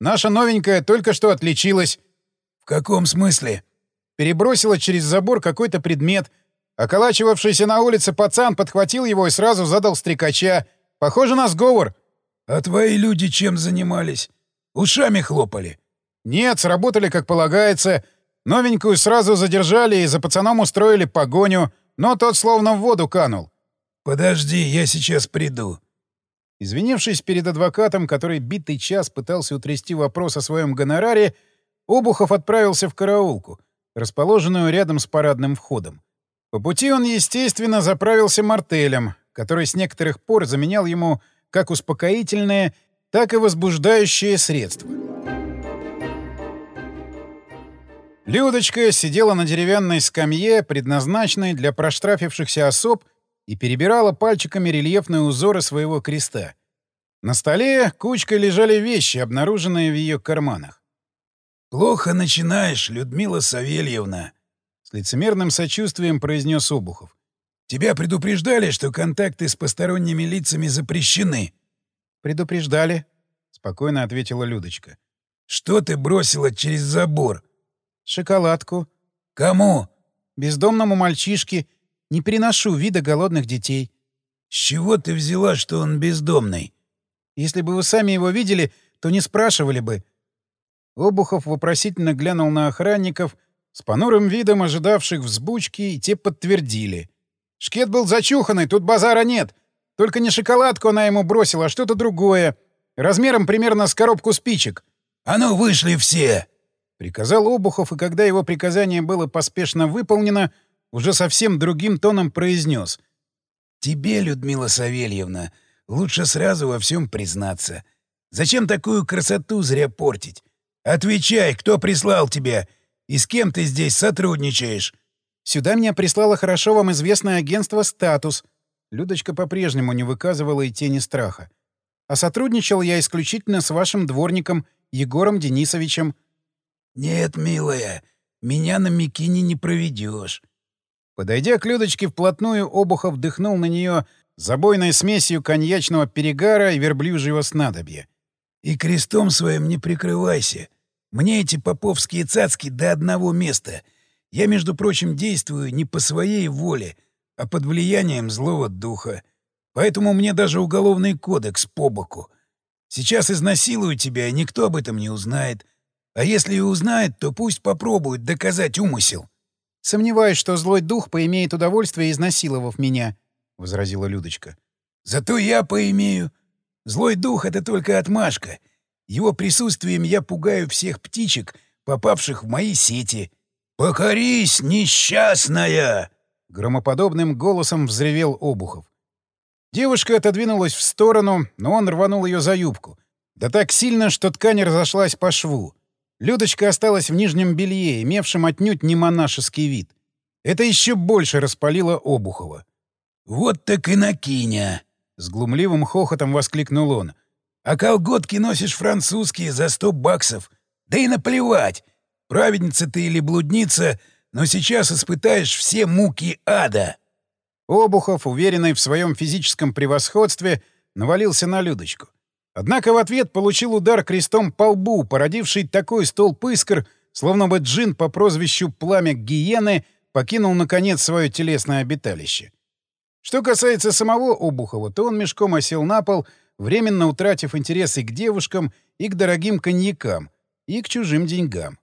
«Наша новенькая только что отличилась». «В каком смысле?» Перебросила через забор какой-то предмет. Околачивавшийся на улице пацан подхватил его и сразу задал стрекача. Похоже на сговор. «А твои люди чем занимались? Ушами хлопали?» «Нет, сработали, как полагается. Новенькую сразу задержали и за пацаном устроили погоню, но тот словно в воду канул». «Подожди, я сейчас приду». Извинившись перед адвокатом, который битый час пытался утрясти вопрос о своем гонораре, Обухов отправился в караулку — расположенную рядом с парадным входом. По пути он, естественно, заправился мартелем, который с некоторых пор заменял ему как успокоительное, так и возбуждающее средство. Людочка сидела на деревянной скамье, предназначенной для проштрафившихся особ, и перебирала пальчиками рельефные узоры своего креста. На столе кучкой лежали вещи, обнаруженные в ее карманах. «Плохо начинаешь, Людмила Савельевна», — с лицемерным сочувствием произнес Обухов. «Тебя предупреждали, что контакты с посторонними лицами запрещены?» «Предупреждали», — спокойно ответила Людочка. «Что ты бросила через забор?» «Шоколадку». «Кому?» «Бездомному мальчишке. Не переношу вида голодных детей». «С чего ты взяла, что он бездомный?» «Если бы вы сами его видели, то не спрашивали бы. Обухов вопросительно глянул на охранников, с понурым видом ожидавших взбучки, и те подтвердили. «Шкет был зачуханный, тут базара нет. Только не шоколадку она ему бросила, а что-то другое. Размером примерно с коробку спичек». «А ну, вышли все!» — приказал Обухов, и когда его приказание было поспешно выполнено, уже совсем другим тоном произнес. «Тебе, Людмила Савельевна, лучше сразу во всем признаться. Зачем такую красоту зря портить? «Отвечай, кто прислал тебя? И с кем ты здесь сотрудничаешь?» «Сюда меня прислало хорошо вам известное агентство «Статус». Людочка по-прежнему не выказывала и тени страха. «А сотрудничал я исключительно с вашим дворником Егором Денисовичем». «Нет, милая, меня на Микине не проведешь. Подойдя к Людочке вплотную, Обухов вдохнул на нее забойной смесью коньячного перегара и верблюжьего снадобья. И крестом своим не прикрывайся. Мне эти поповские цацки до одного места. Я, между прочим, действую не по своей воле, а под влиянием злого духа. Поэтому мне даже уголовный кодекс по боку. Сейчас изнасилую тебя, и никто об этом не узнает. А если и узнает, то пусть попробует доказать умысел. — Сомневаюсь, что злой дух поимеет удовольствие, изнасиловав меня, — возразила Людочка. — Зато я поимею. Злой дух — это только отмашка. Его присутствием я пугаю всех птичек, попавших в мои сети. «Покорись, несчастная!» — громоподобным голосом взревел Обухов. Девушка отодвинулась в сторону, но он рванул ее за юбку. Да так сильно, что ткань разошлась по шву. Людочка осталась в нижнем белье, имевшем отнюдь не монашеский вид. Это еще больше распалило Обухова. «Вот так и накиня!» С глумливым хохотом воскликнул он. «А колготки носишь французские за сто баксов. Да и наплевать, праведница ты или блудница, но сейчас испытаешь все муки ада». Обухов, уверенный в своем физическом превосходстве, навалился на Людочку. Однако в ответ получил удар крестом по лбу, породивший такой столб искр, словно бы джин по прозвищу «Пламя гиены» покинул, наконец, свое телесное обиталище. Что касается самого Обухова, то он мешком осел на пол, временно утратив интересы к девушкам и к дорогим коньякам, и к чужим деньгам.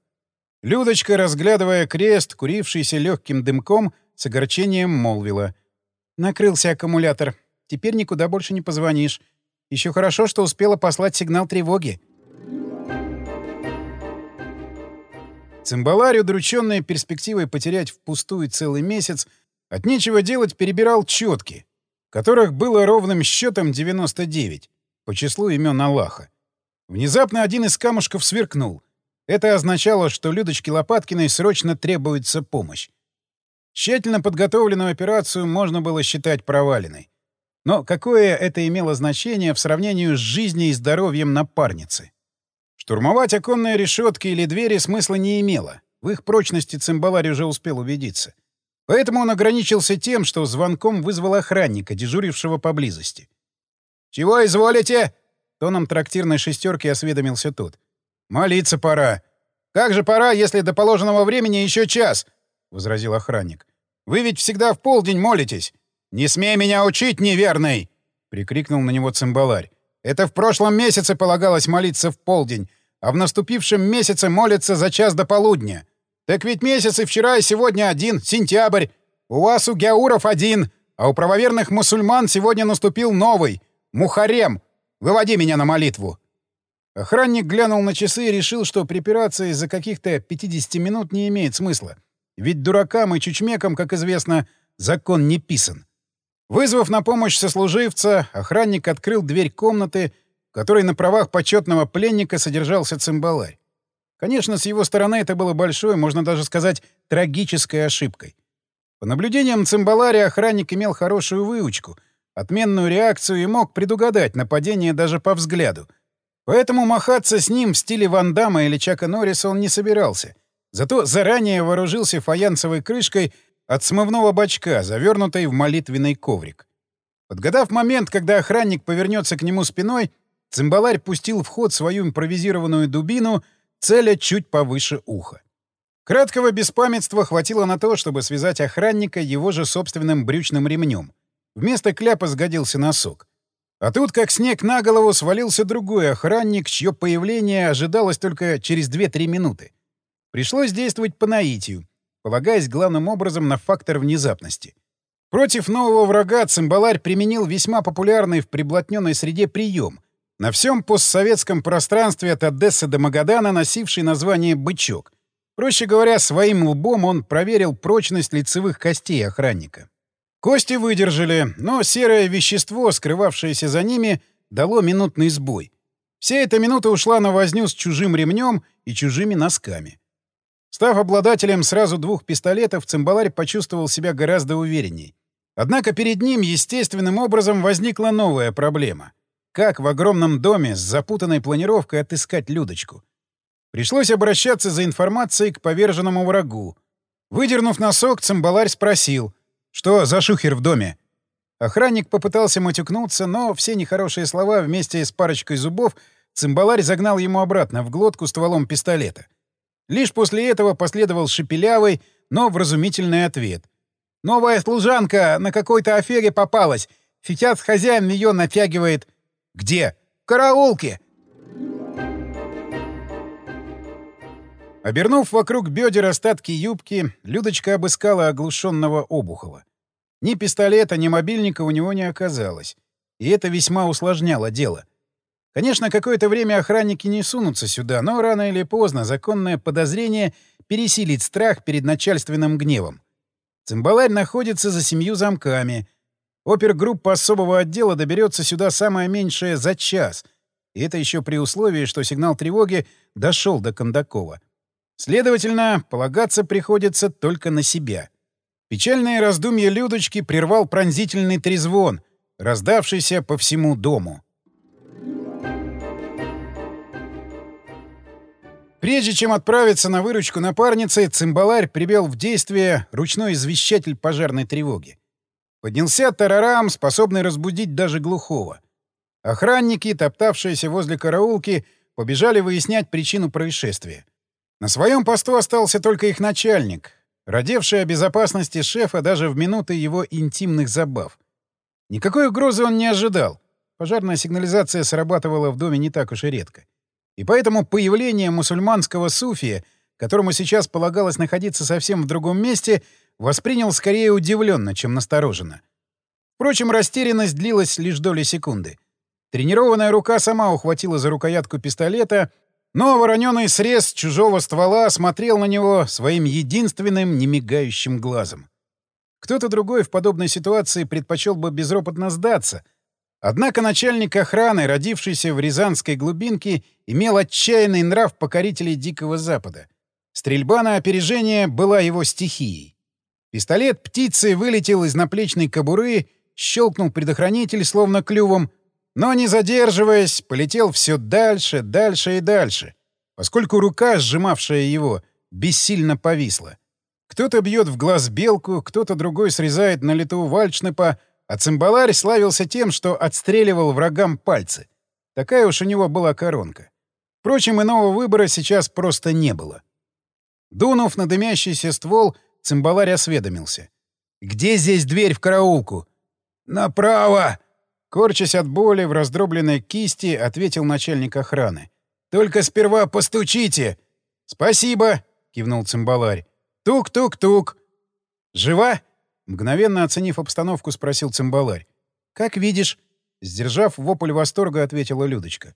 Людочка, разглядывая крест, курившийся легким дымком, с огорчением молвила. «Накрылся аккумулятор. Теперь никуда больше не позвонишь. Еще хорошо, что успела послать сигнал тревоги». Цимбаларь, удрученная перспективой потерять впустую целый месяц, от нечего делать перебирал четки, которых было ровным счетом 99 по числу имен Аллаха. Внезапно один из камушков сверкнул. Это означало, что Людочке Лопаткиной срочно требуется помощь. Тщательно подготовленную операцию можно было считать проваленной. Но какое это имело значение в сравнении с жизнью и здоровьем напарницы? Штурмовать оконные решетки или двери смысла не имело. В их прочности цимбаларь уже успел убедиться. Поэтому он ограничился тем, что звонком вызвал охранника, дежурившего поблизости. «Чего изволите?» — тоном трактирной шестерки осведомился тот. «Молиться пора». «Как же пора, если до положенного времени еще час?» — возразил охранник. «Вы ведь всегда в полдень молитесь». «Не смей меня учить, неверный!» — прикрикнул на него цимбаларь. «Это в прошлом месяце полагалось молиться в полдень, а в наступившем месяце молятся за час до полудня. Так ведь месяц и вчера, и сегодня один, сентябрь. У вас, у гяуров, один, а у правоверных мусульман сегодня наступил новый — Мухарем. Выводи меня на молитву. Охранник глянул на часы и решил, что припираться из-за каких-то 50 минут не имеет смысла. Ведь дуракам и чучмекам, как известно, закон не писан. Вызвав на помощь сослуживца, охранник открыл дверь комнаты, в которой на правах почетного пленника содержался цимбаларь. Конечно, с его стороны это было большой, можно даже сказать, трагической ошибкой. По наблюдениям Цимбалари охранник имел хорошую выучку, отменную реакцию и мог предугадать нападение даже по взгляду. Поэтому махаться с ним в стиле Ван Дамма или Чака Норриса он не собирался. Зато заранее вооружился фаянсовой крышкой от смывного бачка, завернутой в молитвенный коврик. Подгадав момент, когда охранник повернется к нему спиной, Цимбаларь пустил в ход свою импровизированную дубину — целя чуть повыше уха. Краткого беспамятства хватило на то, чтобы связать охранника его же собственным брючным ремнем. Вместо кляпа сгодился носок. А тут, как снег на голову, свалился другой охранник, чье появление ожидалось только через 2-3 минуты. Пришлось действовать по наитию, полагаясь главным образом на фактор внезапности. Против нового врага цимбаларь применил весьма популярный в приблотненной среде прием, на всем постсоветском пространстве от Одессы до Магадана носивший название «бычок». Проще говоря, своим лбом он проверил прочность лицевых костей охранника. Кости выдержали, но серое вещество, скрывавшееся за ними, дало минутный сбой. Вся эта минута ушла на возню с чужим ремнем и чужими носками. Став обладателем сразу двух пистолетов, цимбаларь почувствовал себя гораздо уверенней. Однако перед ним естественным образом возникла новая проблема. Как в огромном доме с запутанной планировкой отыскать Людочку? Пришлось обращаться за информацией к поверженному врагу. Выдернув носок, цимбаларь спросил, что за шухер в доме. Охранник попытался матюкнуться, но все нехорошие слова вместе с парочкой зубов цимбаларь загнал ему обратно в глотку стволом пистолета. Лишь после этого последовал шепелявый, но вразумительный ответ. «Новая служанка на какой-то афере попалась. Сейчас хозяин ее натягивает «Где?» «Караулки!» Обернув вокруг бедер остатки юбки, Людочка обыскала оглушенного Обухова. Ни пистолета, ни мобильника у него не оказалось. И это весьма усложняло дело. Конечно, какое-то время охранники не сунутся сюда, но рано или поздно законное подозрение пересилит страх перед начальственным гневом. Цимбаларь находится за семью замками — Опергруппа особого отдела доберется сюда самое меньшее за час. И это еще при условии, что сигнал тревоги дошел до Кондакова. Следовательно, полагаться приходится только на себя. Печальные раздумья Людочки прервал пронзительный трезвон, раздавшийся по всему дому. Прежде чем отправиться на выручку напарницы, цимбаларь привел в действие ручной извещатель пожарной тревоги. Поднялся тарарам, способный разбудить даже глухого. Охранники, топтавшиеся возле караулки, побежали выяснять причину происшествия. На своем посту остался только их начальник, родевший о безопасности шефа даже в минуты его интимных забав. Никакой угрозы он не ожидал. Пожарная сигнализация срабатывала в доме не так уж и редко. И поэтому появление мусульманского суфия, которому сейчас полагалось находиться совсем в другом месте, воспринял скорее удивленно, чем настороженно. Впрочем, растерянность длилась лишь доли секунды. Тренированная рука сама ухватила за рукоятку пистолета, но вороненый срез чужого ствола смотрел на него своим единственным немигающим глазом. Кто-то другой в подобной ситуации предпочел бы безропотно сдаться. Однако начальник охраны, родившийся в Рязанской глубинке, имел отчаянный нрав покорителей Дикого Запада. Стрельба на опережение была его стихией. Пистолет птицей вылетел из наплечной кобуры, щелкнул предохранитель словно клювом, но, не задерживаясь, полетел все дальше, дальше и дальше, поскольку рука, сжимавшая его, бессильно повисла. Кто-то бьет в глаз белку, кто-то другой срезает на лету вальшнепа, а цимбаларь славился тем, что отстреливал врагам пальцы. Такая уж у него была коронка. Впрочем, иного выбора сейчас просто не было. Дунув на дымящийся ствол, цимбаларь осведомился. «Где здесь дверь в караулку?» «Направо!» Корчась от боли в раздробленной кисти, ответил начальник охраны. «Только сперва постучите!» «Спасибо!» — кивнул цимбаларь. «Тук-тук-тук!» «Жива?» — мгновенно оценив обстановку, спросил цимбаларь. «Как видишь!» — сдержав вопль восторга, ответила Людочка.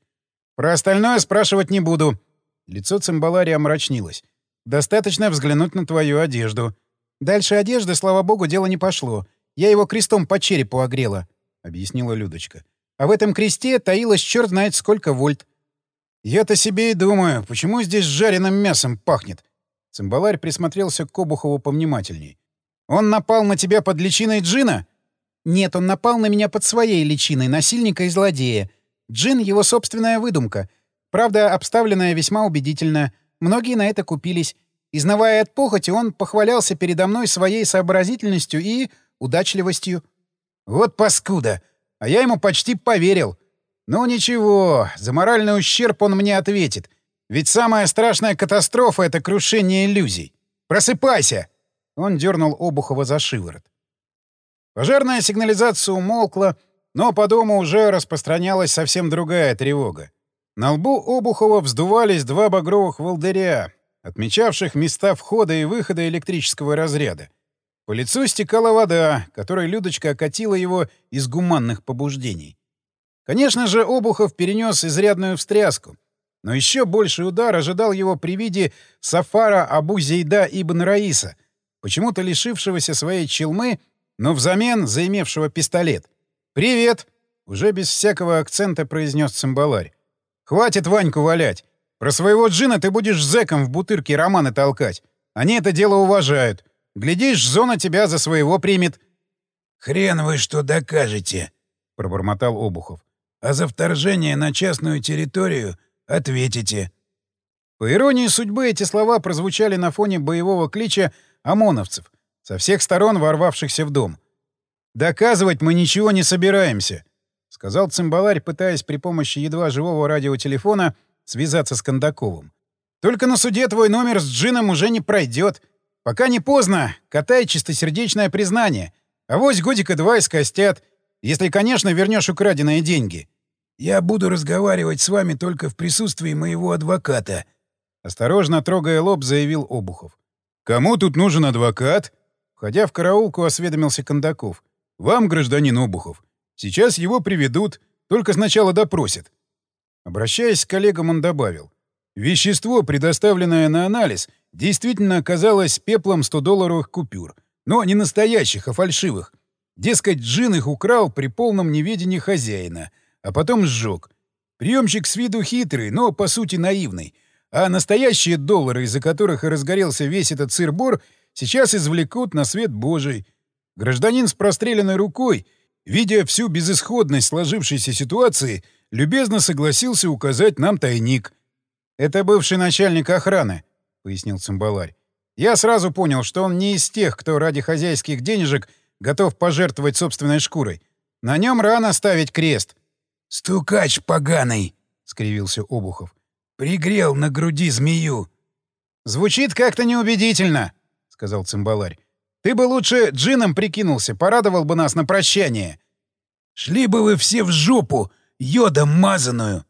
«Про остальное спрашивать не буду». Лицо цимбалария омрачнилось. «Достаточно взглянуть на твою одежду». «Дальше одежды, слава богу, дело не пошло. Я его крестом по черепу огрела», — объяснила Людочка. «А в этом кресте таилось черт знает сколько вольт». «Я-то себе и думаю, почему здесь жареным мясом пахнет?» Цимбаларь присмотрелся к Кобухову повнимательней. «Он напал на тебя под личиной джина?» «Нет, он напал на меня под своей личиной, насильника и злодея. Джин — его собственная выдумка. Правда, обставленная весьма убедительно. Многие на это купились. Изнавая от похоти, он похвалялся передо мной своей сообразительностью и удачливостью. Вот паскуда! А я ему почти поверил. Ну ничего, за моральный ущерб он мне ответит. Ведь самая страшная катастрофа — это крушение иллюзий. Просыпайся! Он дернул Обухова за шиворот. Пожарная сигнализация умолкла, но по дому уже распространялась совсем другая тревога. На лбу Обухова вздувались два багровых волдыря, отмечавших места входа и выхода электрического разряда. По лицу стекала вода, которой Людочка окатила его из гуманных побуждений. Конечно же, Обухов перенес изрядную встряску, но еще больший удар ожидал его при виде Сафара Абу Зейда ибн Раиса, почему-то лишившегося своей челмы но взамен заимевшего пистолет. «Привет!» — уже без всякого акцента произнес цимбаларь. «Хватит Ваньку валять. Про своего джина ты будешь зэком в бутырке романы толкать. Они это дело уважают. Глядишь, зона тебя за своего примет». «Хрен вы что докажете!» — пробормотал Обухов. «А за вторжение на частную территорию ответите». По иронии судьбы, эти слова прозвучали на фоне боевого клича ОМОНовцев — со всех сторон ворвавшихся в дом. «Доказывать мы ничего не собираемся», — сказал цимбаларь, пытаясь при помощи едва живого радиотелефона связаться с Кондаковым. «Только на суде твой номер с Джином уже не пройдет. Пока не поздно, катай чистосердечное признание. А вось годика два и скостят, если, конечно, вернешь украденные деньги». «Я буду разговаривать с вами только в присутствии моего адвоката», — осторожно трогая лоб, заявил Обухов. «Кому тут нужен адвокат?» Входя в караулку, осведомился Кондаков. «Вам, гражданин Обухов. Сейчас его приведут, только сначала допросят». Обращаясь к коллегам, он добавил. «Вещество, предоставленное на анализ, действительно оказалось пеплом 100-долларовых купюр. Но не настоящих, а фальшивых. Дескать, Джин их украл при полном неведении хозяина, а потом сжег. Приемщик с виду хитрый, но по сути наивный. А настоящие доллары, из-за которых и разгорелся весь этот сыр-бор, сейчас извлекут на свет Божий. Гражданин с простреленной рукой, видя всю безысходность сложившейся ситуации, любезно согласился указать нам тайник. «Это бывший начальник охраны», — пояснил цимбаларь. «Я сразу понял, что он не из тех, кто ради хозяйских денежек готов пожертвовать собственной шкурой. На нем рано ставить крест». «Стукач поганый!» — скривился Обухов. «Пригрел на груди змею». «Звучит как-то неубедительно», сказал цимбаларь. «Ты бы лучше джином прикинулся, порадовал бы нас на прощание». «Шли бы вы все в жопу, йодом мазаную!»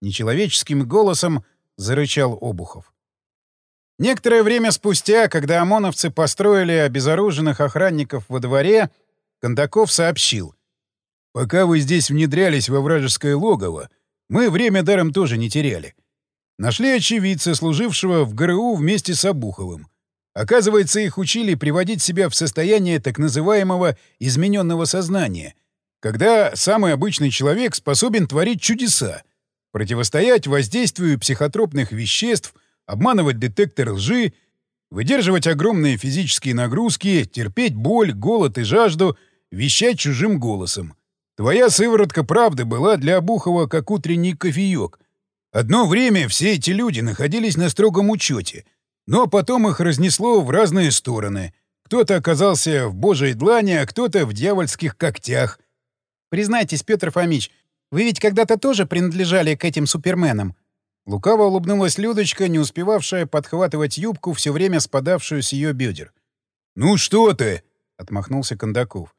Нечеловеческим голосом зарычал Обухов. Некоторое время спустя, когда ОМОНовцы построили обезоруженных охранников во дворе, Кондаков сообщил. «Пока вы здесь внедрялись во вражеское логово, мы время даром тоже не теряли. Нашли очевидца, служившего в ГРУ вместе с Обуховым. Оказывается, их учили приводить себя в состояние так называемого измененного сознания, когда самый обычный человек способен творить чудеса, противостоять воздействию психотропных веществ, обманывать детектор лжи, выдерживать огромные физические нагрузки, терпеть боль, голод и жажду, вещать чужим голосом. Твоя сыворотка правды была для Обухова как утренний кофеек. Одно время все эти люди находились на строгом учете — Но потом их разнесло в разные стороны. Кто-то оказался в божьей длани, а кто-то в дьявольских когтях. Признайтесь, Петр Фомич, вы ведь когда-то тоже принадлежали к этим суперменам. Лукаво улыбнулась Людочка, не успевавшая подхватывать юбку, все время спадавшую с ее бедер. «Ну что ты!» — отмахнулся Кондаков.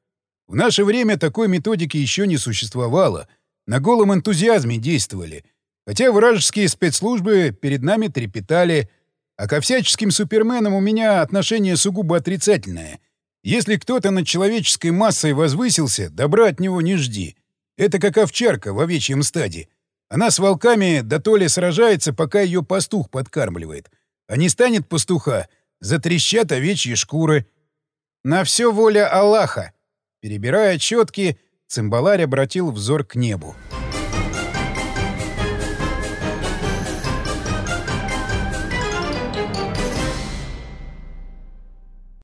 «В наше время такой методики еще не существовало. На голом энтузиазме действовали. Хотя вражеские спецслужбы перед нами трепетали. А ко всяческим суперменам у меня отношение сугубо отрицательное. Если кто-то над человеческой массой возвысился, добра от него не жди. Это как овчарка в овечьем стаде. Она с волками до то ли сражается, пока ее пастух подкармливает. А не станет пастуха, затрещат овечьи шкуры. На все воля Аллаха. Перебирая четки, цимбаларь обратил взор к небу.